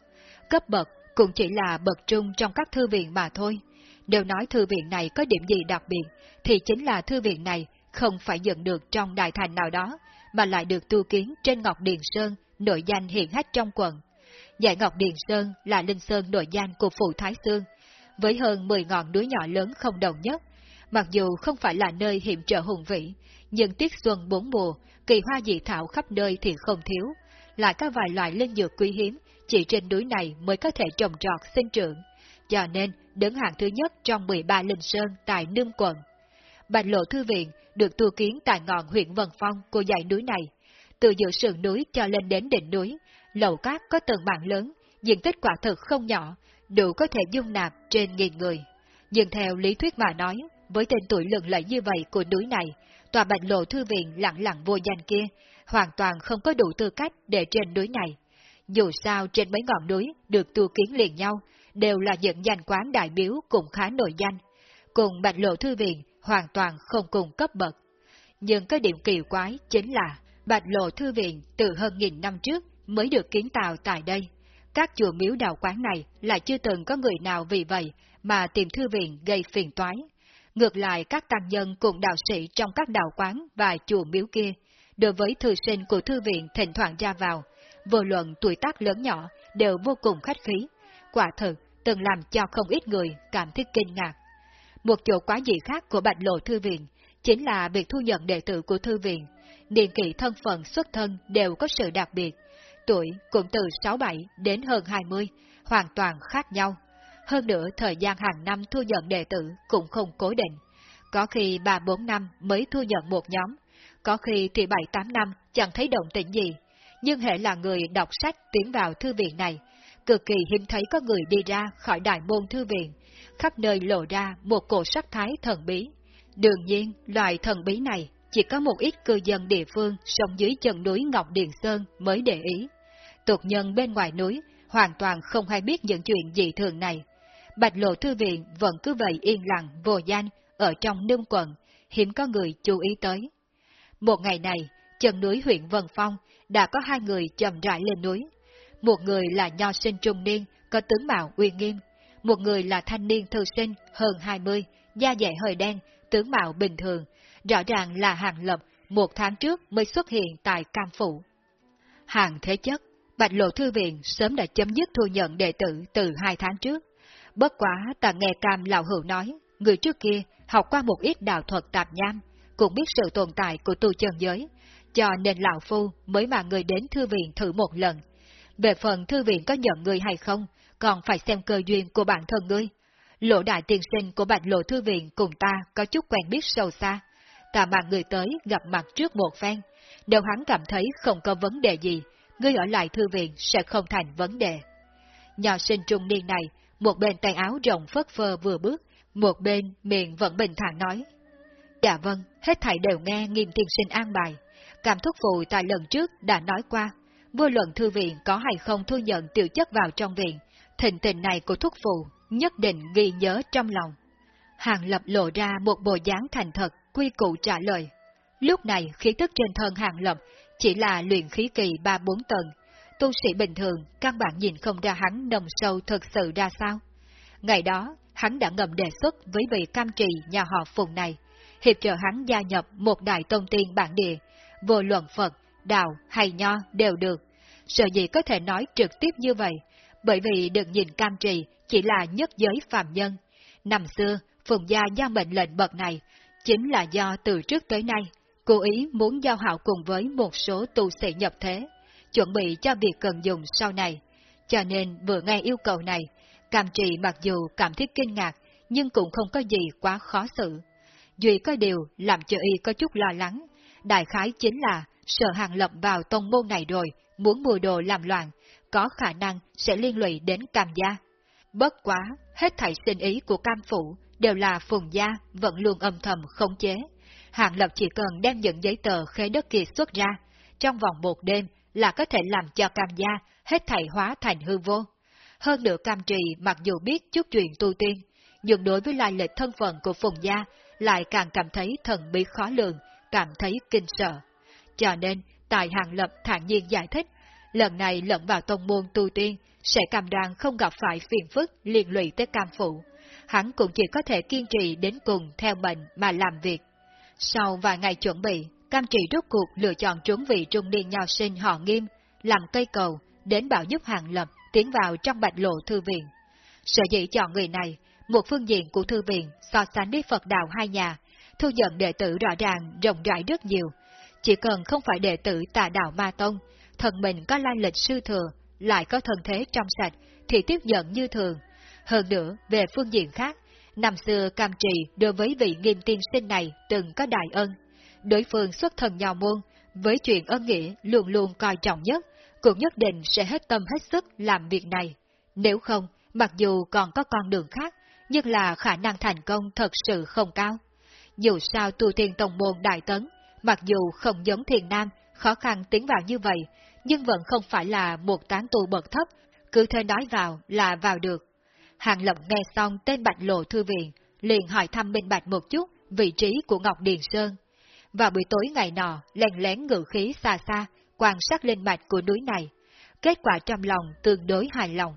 Cấp bậc cũng chỉ là bậc trung trong các thư viện mà thôi. đều nói thư viện này có điểm gì đặc biệt, thì chính là thư viện này không phải dựng được trong đại thành nào đó, mà lại được tu kiến trên Ngọc Điền Sơn, nội danh hiện hách trong quận. Dãy Ngọc Điền Sơn là linh sơn nội danh của Phụ Thái Sương, với hơn 10 ngọn núi nhỏ lớn không đồng nhất. Mặc dù không phải là nơi hiểm trở hùng vĩ, nhưng tiết xuân bốn mùa, kỳ hoa dị thảo khắp nơi thì không thiếu, lại có vài loại linh dược quý hiếm, chỉ trên núi này mới có thể trồng trọt sinh trưởng, cho nên đứng hạng thứ nhất trong 13 linh sơn tại Nương quận. Bạch Lộ Thư Viện được tu kiến tại ngọn huyện Vân Phong của dãy núi này. Từ giữa sườn núi cho lên đến đỉnh núi, lầu cát có tầng mạng lớn, diện tích quả thực không nhỏ, đủ có thể dung nạp trên nghìn người. Nhưng theo lý thuyết mà nói, với tên tuổi lừng lẫy như vậy của núi này, tòa Bạch Lộ Thư Viện lặng lặng vô danh kia, hoàn toàn không có đủ tư cách để trên núi này. Dù sao trên mấy ngọn núi được tu kiến liền nhau, đều là những danh quán đại biểu cũng khá nổi danh. Cùng Bạch Lộ Thư Viện hoàn toàn không cùng cấp bậc. Nhưng cái điểm kỳ quái chính là Bạch Lộ Thư Viện từ hơn nghìn năm trước mới được kiến tạo tại đây. Các chùa miếu đạo quán này lại chưa từng có người nào vì vậy mà tìm thư viện gây phiền toái. Ngược lại các tăng nhân cùng đạo sĩ trong các đạo quán và chùa miếu kia, đối với thư sinh của thư viện thỉnh thoảng ra vào, vô luận tuổi tác lớn nhỏ đều vô cùng khách khí. Quả thực, từng làm cho không ít người cảm thấy kinh ngạc. Một chỗ quá dị khác của Bạch Lộ Thư Viện chính là việc thu nhận đệ tử của Thư Viện. Niên kỷ thân phận xuất thân đều có sự đặc biệt. Tuổi cũng từ 6-7 đến hơn 20, hoàn toàn khác nhau. Hơn nữa thời gian hàng năm thu nhận đệ tử cũng không cố định. Có khi 3-4 năm mới thu nhận một nhóm, có khi thì 7-8 năm chẳng thấy động tĩnh gì. Nhưng hệ là người đọc sách tiến vào thư viện này, cực kỳ hiếm thấy có người đi ra khỏi đại môn thư viện, khắp nơi lộ ra một cổ sắc thái thần bí. Đương nhiên, loài thần bí này chỉ có một ít cư dân địa phương sống dưới chân núi Ngọc Điền Sơn mới để ý. Tục nhân bên ngoài núi hoàn toàn không hay biết những chuyện dị thường này. Bạch lộ thư viện vẫn cứ vậy yên lặng, vô danh, ở trong nương quận, hiếm có người chú ý tới. Một ngày này, chân núi huyện Vân Phong đã có hai người chậm rãi lên núi. Một người là nho sinh trung niên, có tướng mạo uy nghiêm. Một người là thanh niên thư sinh, hơn 20, da dẻ hơi đen, tướng mạo bình thường. Rõ ràng là hàng lập, một tháng trước mới xuất hiện tại Cam Phủ. Hàng thế chất, Bạch Lộ Thư Viện sớm đã chấm dứt thu nhận đệ tử từ hai tháng trước. Bất quá ta nghe Cam Lão Hữu nói, người trước kia học qua một ít đạo thuật tạp nham, cũng biết sự tồn tại của tu chân giới, cho nên Lão Phu mới mà người đến Thư Viện thử một lần. Về phần Thư Viện có nhận người hay không, còn phải xem cơ duyên của bản thân ngươi. Lộ đại tiên sinh của Bạch Lộ Thư Viện cùng ta có chút quen biết sâu xa. Ta mang người tới gặp mặt trước một phen. đều hắn cảm thấy không có vấn đề gì, ngươi ở lại thư viện sẽ không thành vấn đề. Nhà sinh trung niên này, một bên tay áo rộng phất phơ vừa bước, một bên miệng vẫn bình thản nói. Dạ vâng, hết thảy đều nghe nghiêm tiên sinh an bài. Cảm thúc phụ tại lần trước đã nói qua, vô luận thư viện có hay không thu nhận tiểu chất vào trong viện, thịnh tình này của thúc phụ nhất định ghi nhớ trong lòng. Hàng Lập lộ ra một bộ dáng thành thật, quy cụ trả lời. Lúc này khí tức trên thân Hàng Lập chỉ là luyện khí kỳ 3-4 tầng, tu sĩ bình thường căn bản nhìn không ra hắn nồng sâu thật sự ra sao. Ngày đó, hắn đã ngầm đề xuất với vị cam trì nhà họ Phùng này, hiệp trợ hắn gia nhập một đại tông tiên bản địa, vô luận Phật, Đạo hay Nho đều được. Sợ gì có thể nói trực tiếp như vậy, bởi vì đừng nhìn cam trì chỉ là nhất giới phàm nhân. Năm xưa, Phùng gia do mệnh lệnh bậc này, chính là do từ trước tới nay, cố ý muốn giao hảo cùng với một số tu sĩ nhập thế, chuẩn bị cho việc cần dùng sau này. Cho nên vừa nghe yêu cầu này, Cam Trì mặc dù cảm thấy kinh ngạc, nhưng cũng không có gì quá khó xử. Duy có điều làm cho y có chút lo lắng, đại khái chính là sợ hàng lập vào tông môn này rồi, muốn mua đồ làm loạn, có khả năng sẽ liên lụy đến cam gia. Bất quá, hết thảy sinh ý của cam phủ đều là phùng gia vẫn luôn âm thầm khống chế. Hàng Lập chỉ cần đem những giấy tờ khế đất kia xuất ra, trong vòng một đêm là có thể làm cho cam gia hết thảy hóa thành hư vô. Hơn nữa cam trì mặc dù biết chút chuyện tu tiên, nhưng đối với lai lịch thân phận của Phùng Gia lại càng cảm thấy thần bí khó lường, cảm thấy kinh sợ. Cho nên, tại Hàng Lập thản nhiên giải thích, lần này lẫn vào tông môn tu tiên, sẽ cam đoan không gặp phải phiền phức liên lụy tới cam phụ. Hắn cũng chỉ có thể kiên trì đến cùng theo mệnh mà làm việc. Sau vài ngày chuẩn bị, cam trì rốt cuộc lựa chọn trốn vị trung niên nho sinh họ nghiêm, làm cây cầu, đến bảo giúp hàng lập tiến vào trong bạch lộ thư viện. Sở dĩ chọn người này, một phương diện của thư viện so sánh với Phật đạo hai nhà, thu nhận đệ tử rõ ràng rộng rãi rất nhiều. Chỉ cần không phải đệ tử tà đạo Ma Tông, thần mình có lai lịch sư thừa, lại có thân thế trong sạch, thì tiếp nhận như thường. Hơn nữa, về phương diện khác, năm xưa cam trì đối với vị nghiêm tiên sinh này từng có đại ân. Đối phương xuất thần nhào môn, với chuyện ân nghĩa luôn luôn coi trọng nhất, cũng nhất định sẽ hết tâm hết sức làm việc này. Nếu không, mặc dù còn có con đường khác, nhưng là khả năng thành công thật sự không cao. Dù sao tu thiên tổng môn đại tấn, mặc dù không giống thiền nam, khó khăn tiến vào như vậy, nhưng vẫn không phải là một tán tu bậc thấp, cứ thế nói vào là vào được. Hàng Lập nghe xong tên Bạch Lộ Thư Viện, liền hỏi thăm Minh Bạch một chút vị trí của Ngọc Điền Sơn. Vào buổi tối ngày nọ, lén lén ngự khí xa xa, quan sát linh mạch của núi này. Kết quả trong lòng tương đối hài lòng.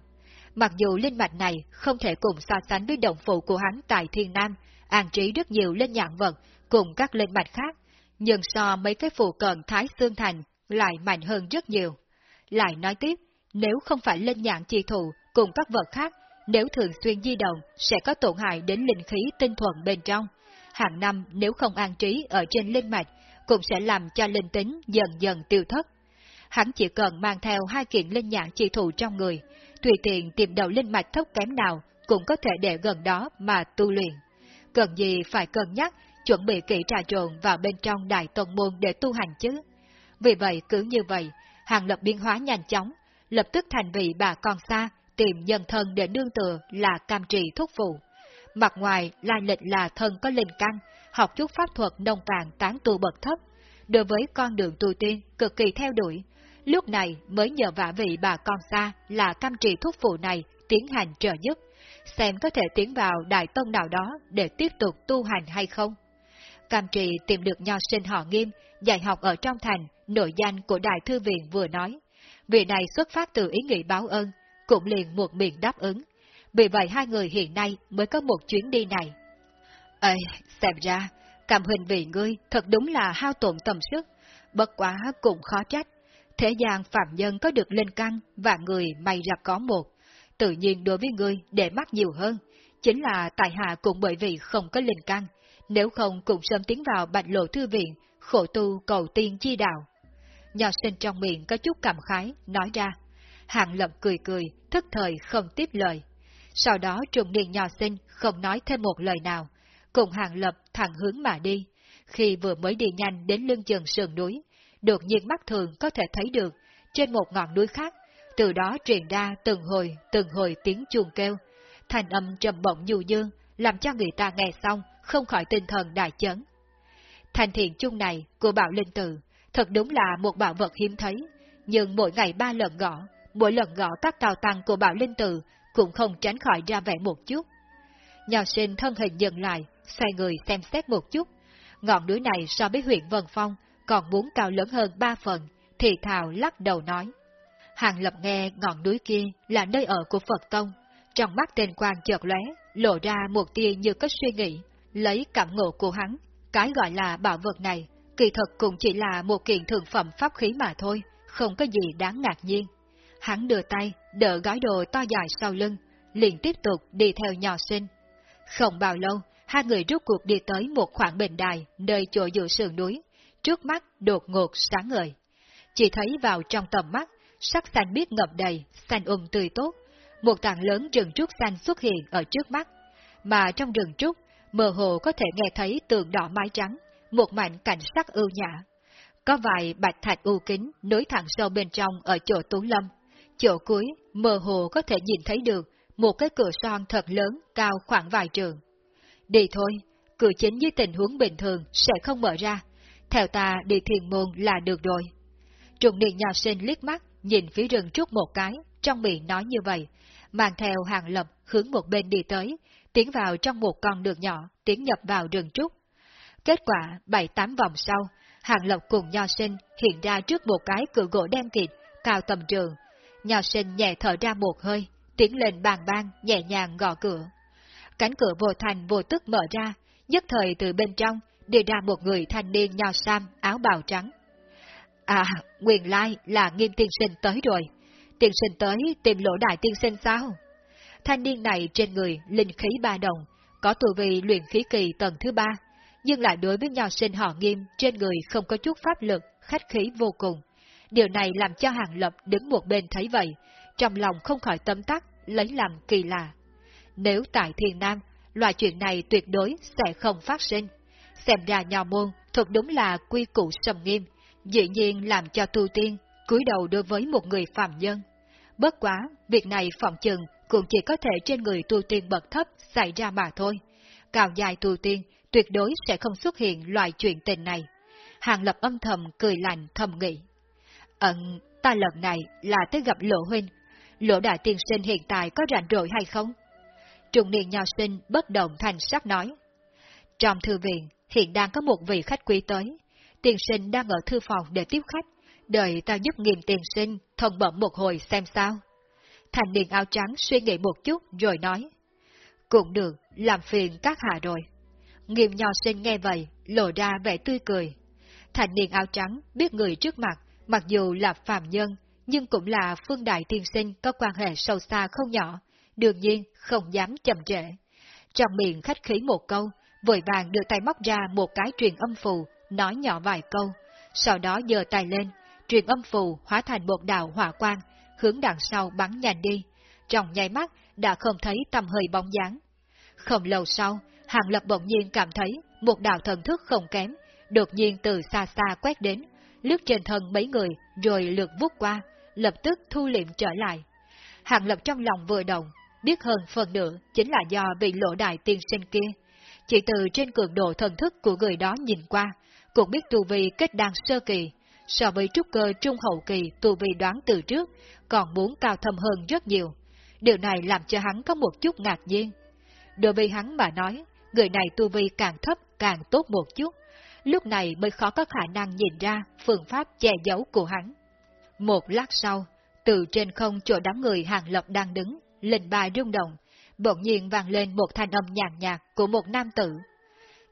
Mặc dù linh mạch này không thể cùng so sánh với động phụ của hắn tại Thiên Nam, an trí rất nhiều linh nhạn vật cùng các linh mạch khác, nhưng so mấy cái phụ cận Thái Xương Thành lại mạnh hơn rất nhiều. Lại nói tiếp, nếu không phải linh nhạn chi thụ cùng các vật khác, nếu thường xuyên di động sẽ có tổn hại đến linh khí tinh thuần bên trong. Hàng năm nếu không an trí ở trên linh mạch, cũng sẽ làm cho linh tính dần dần tiêu thất. Hắn chỉ cần mang theo hai kiện linh nhãn chi thụ trong người, tùy tiện tìm đầu linh mạch thấp kém nào cũng có thể để gần đó mà tu luyện. Cần gì phải cân nhắc, chuẩn bị kỹ trà trộn vào bên trong đại tông môn để tu hành chứ. Vì vậy cứ như vậy, hàng lập biến hóa nhanh chóng, lập tức thành vị bà con xa, tìm nhân thân để đương tựa là cam trì thúc phụ. Mặt ngoài lai lịch là thân có linh căn, học chút pháp thuật nông cạn tán tu bậc thấp, đối với con đường tu tiên cực kỳ theo đuổi. Lúc này mới nhờ vả vị bà con xa là cam trì thúc phụ này tiến hành trợ giúp, xem có thể tiến vào đại tông nào đó để tiếp tục tu hành hay không. Cam trì tìm được nho sinh họ nghiêm, dạy học ở trong thành, nội danh của đại thư viện vừa nói. Vị này xuất phát từ ý nghĩ báo ơn, cũng liền một miệng đáp ứng. Vì vậy hai người hiện nay mới có một chuyến đi này. Ê, xem ra, cảm hình vì ngươi thật đúng là hao tổn tâm sức, bất quá cũng khó trách. Thế gian phạm nhân có được linh căn và người may ra có một, tự nhiên đối với ngươi để mắt nhiều hơn, chính là tại hạ cũng bởi vì không có linh căn, nếu không cũng sớm tiến vào bạch lộ thư viện, khổ tu cầu tiên chi đạo. Nho sinh trong miệng có chút cảm khái, nói ra. Hạng lập cười cười, thức thời không tiếp lời. Sau đó trùng niên nhỏ sinh không nói thêm một lời nào, cùng hàng lập thẳng hướng mà đi. Khi vừa mới đi nhanh đến lưng chừng sườn núi, đột nhiên mắt thường có thể thấy được, trên một ngọn núi khác, từ đó truyền ra từng hồi, từng hồi tiếng chuông kêu. Thành âm trầm bổng nhu dương, làm cho người ta nghe xong, không khỏi tinh thần đại chấn. Thành thiện chung này của Bảo Linh Tử thật đúng là một bảo vật hiếm thấy, nhưng mỗi ngày ba lần gõ, mỗi lần gõ các cao tăng của Bảo Linh Tử cũng không tránh khỏi ra vẻ một chút. Nhà sinh thân hình dừng lại, xoay người xem xét một chút. Ngọn núi này so với huyện Vân Phong còn muốn cao lớn hơn ba phần, thì thào lắc đầu nói. Hàng lập nghe ngọn núi kia là nơi ở của Phật Tông, trong mắt tên quan chợt lóe, lộ ra một tia như có suy nghĩ, lấy cảm ngộ của hắn, cái gọi là bảo vật này, kỳ thật cũng chỉ là một kiện thượng phẩm pháp khí mà thôi, không có gì đáng ngạc nhiên. Hắn đưa tay, đỡ gói đồ to dài sau lưng, liền tiếp tục đi theo nhỏ sinh. Không bao lâu, hai người rút cuộc đi tới một khoảng bình đài nơi chỗ giữa sườn núi, trước mắt đột ngột sáng ngời. Chỉ thấy vào trong tầm mắt, sắc xanh biếc ngập đầy, xanh um tươi tốt, một tảng lớn rừng trúc xanh xuất hiện ở trước mắt, mà trong rừng trúc, mơ hồ có thể nghe thấy tường đỏ mái trắng, một mảnh cảnh sắc ưu nhã. Có vài bạch thạch u kính nối thẳng sâu bên trong ở chỗ Tú Lâm. Chỗ cuối, mơ hồ có thể nhìn thấy được một cái cửa son thật lớn, cao khoảng vài trường. Đi thôi, cửa chính với tình huống bình thường sẽ không mở ra. Theo ta đi thiền môn là được rồi. Trùng niên nhà sinh liếc mắt, nhìn phía rừng trúc một cái, trong miệng nói như vậy, mang theo hàng lập hướng một bên đi tới, tiến vào trong một con đường nhỏ, tiến nhập vào rừng trúc. Kết quả, bảy tám vòng sau, hàng lập cùng nho sinh hiện ra trước một cái cửa gỗ đen kịt, cao tầm trường. Nho sinh nhẹ thở ra một hơi, tiến lên bàn ban, nhẹ nhàng gõ cửa. Cánh cửa vô thành vô tức mở ra, nhất thời từ bên trong, đi ra một người thanh niên nho sam, áo bào trắng. À, nguyên lai là nghiêm tiên sinh tới rồi. Tiên sinh tới tìm lỗ đại tiên sinh sao? Thanh niên này trên người linh khí ba đồng, có tu vi luyện khí kỳ tầng thứ ba, nhưng lại đối với nho sinh họ nghiêm trên người không có chút pháp lực, khách khí vô cùng. Điều này làm cho Hàng Lập đứng một bên thấy vậy, trong lòng không khỏi tâm tắc, lấy làm kỳ lạ. Nếu tại thiền Nam, loại chuyện này tuyệt đối sẽ không phát sinh. Xem ra nhà môn thật đúng là quy củ sầm nghiêm, dĩ nhiên làm cho tu tiên cúi đầu đối với một người phạm nhân. Bất quá, việc này phòng chừng cũng chỉ có thể trên người tu tiên bậc thấp xảy ra mà thôi. Cao dài tu tiên tuyệt đối sẽ không xuất hiện loại chuyện tình này. Hàng lập âm thầm cười lạnh thầm nghĩ. Ẩn, ta lần này là tới gặp Lộ Huynh. Lộ đại tiên sinh hiện tại có rảnh rỗi hay không? Trung niên nho sinh bất động thành sắc nói. Trong thư viện, hiện đang có một vị khách quý tới. Tiên sinh đang ở thư phòng để tiếp khách. Đợi ta giúp nghiêm tiền sinh thông bẩm một hồi xem sao. Thành niên áo trắng suy nghĩ một chút rồi nói. Cũng được, làm phiền các hạ rồi. Nghiêm nho sinh nghe vậy, lộ ra vẻ tươi cười. Thành niên áo trắng biết người trước mặt, mặc dù là phàm nhân, nhưng cũng là phương đại tiên sinh có quan hệ sâu xa không nhỏ, đương nhiên không dám chậm trễ. Trong miệng khách khí một câu, vội vàng đưa tay móc ra một cái truyền âm phù, nói nhỏ vài câu, sau đó giơ tay lên, truyền âm phù hóa thành một đạo hỏa quang, hướng đằng sau bắn nhanh đi, trong nháy mắt đã không thấy tầm hơi bóng dáng. Không lâu sau, Hàng Lập bỗng nhiên cảm thấy một đạo thần thức không kém, đột nhiên từ xa xa quét đến, lướt trên thân mấy người rồi lượt vút qua, lập tức thu liệm trở lại. Hàng Lập trong lòng vừa động, biết hơn phần nữa chính là do bị lộ đại tiên sinh kia. Chỉ từ trên cường độ thần thức của người đó nhìn qua, cũng biết tu vi kết đan sơ kỳ, so với trúc cơ trung hậu kỳ tu vi đoán từ trước, còn muốn cao thâm hơn rất nhiều. Điều này làm cho hắn có một chút ngạc nhiên. Đối với hắn mà nói, người này tu vi càng thấp càng tốt một chút, lúc này mới khó có khả năng nhìn ra phương pháp che giấu của hắn. Một lát sau, từ trên không chỗ đám người hàng lộc đang đứng, lệnh bài rung động, bỗng nhiên vang lên một thanh âm nhàn nhạt của một nam tử.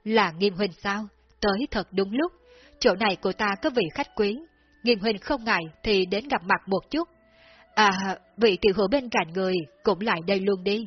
Là nghiêm huynh sao? Tới thật đúng lúc, chỗ này của ta có vị khách quý, nghiêm huynh không ngại thì đến gặp mặt một chút. À, vị tiểu hữu bên cạnh người cũng lại đây luôn đi.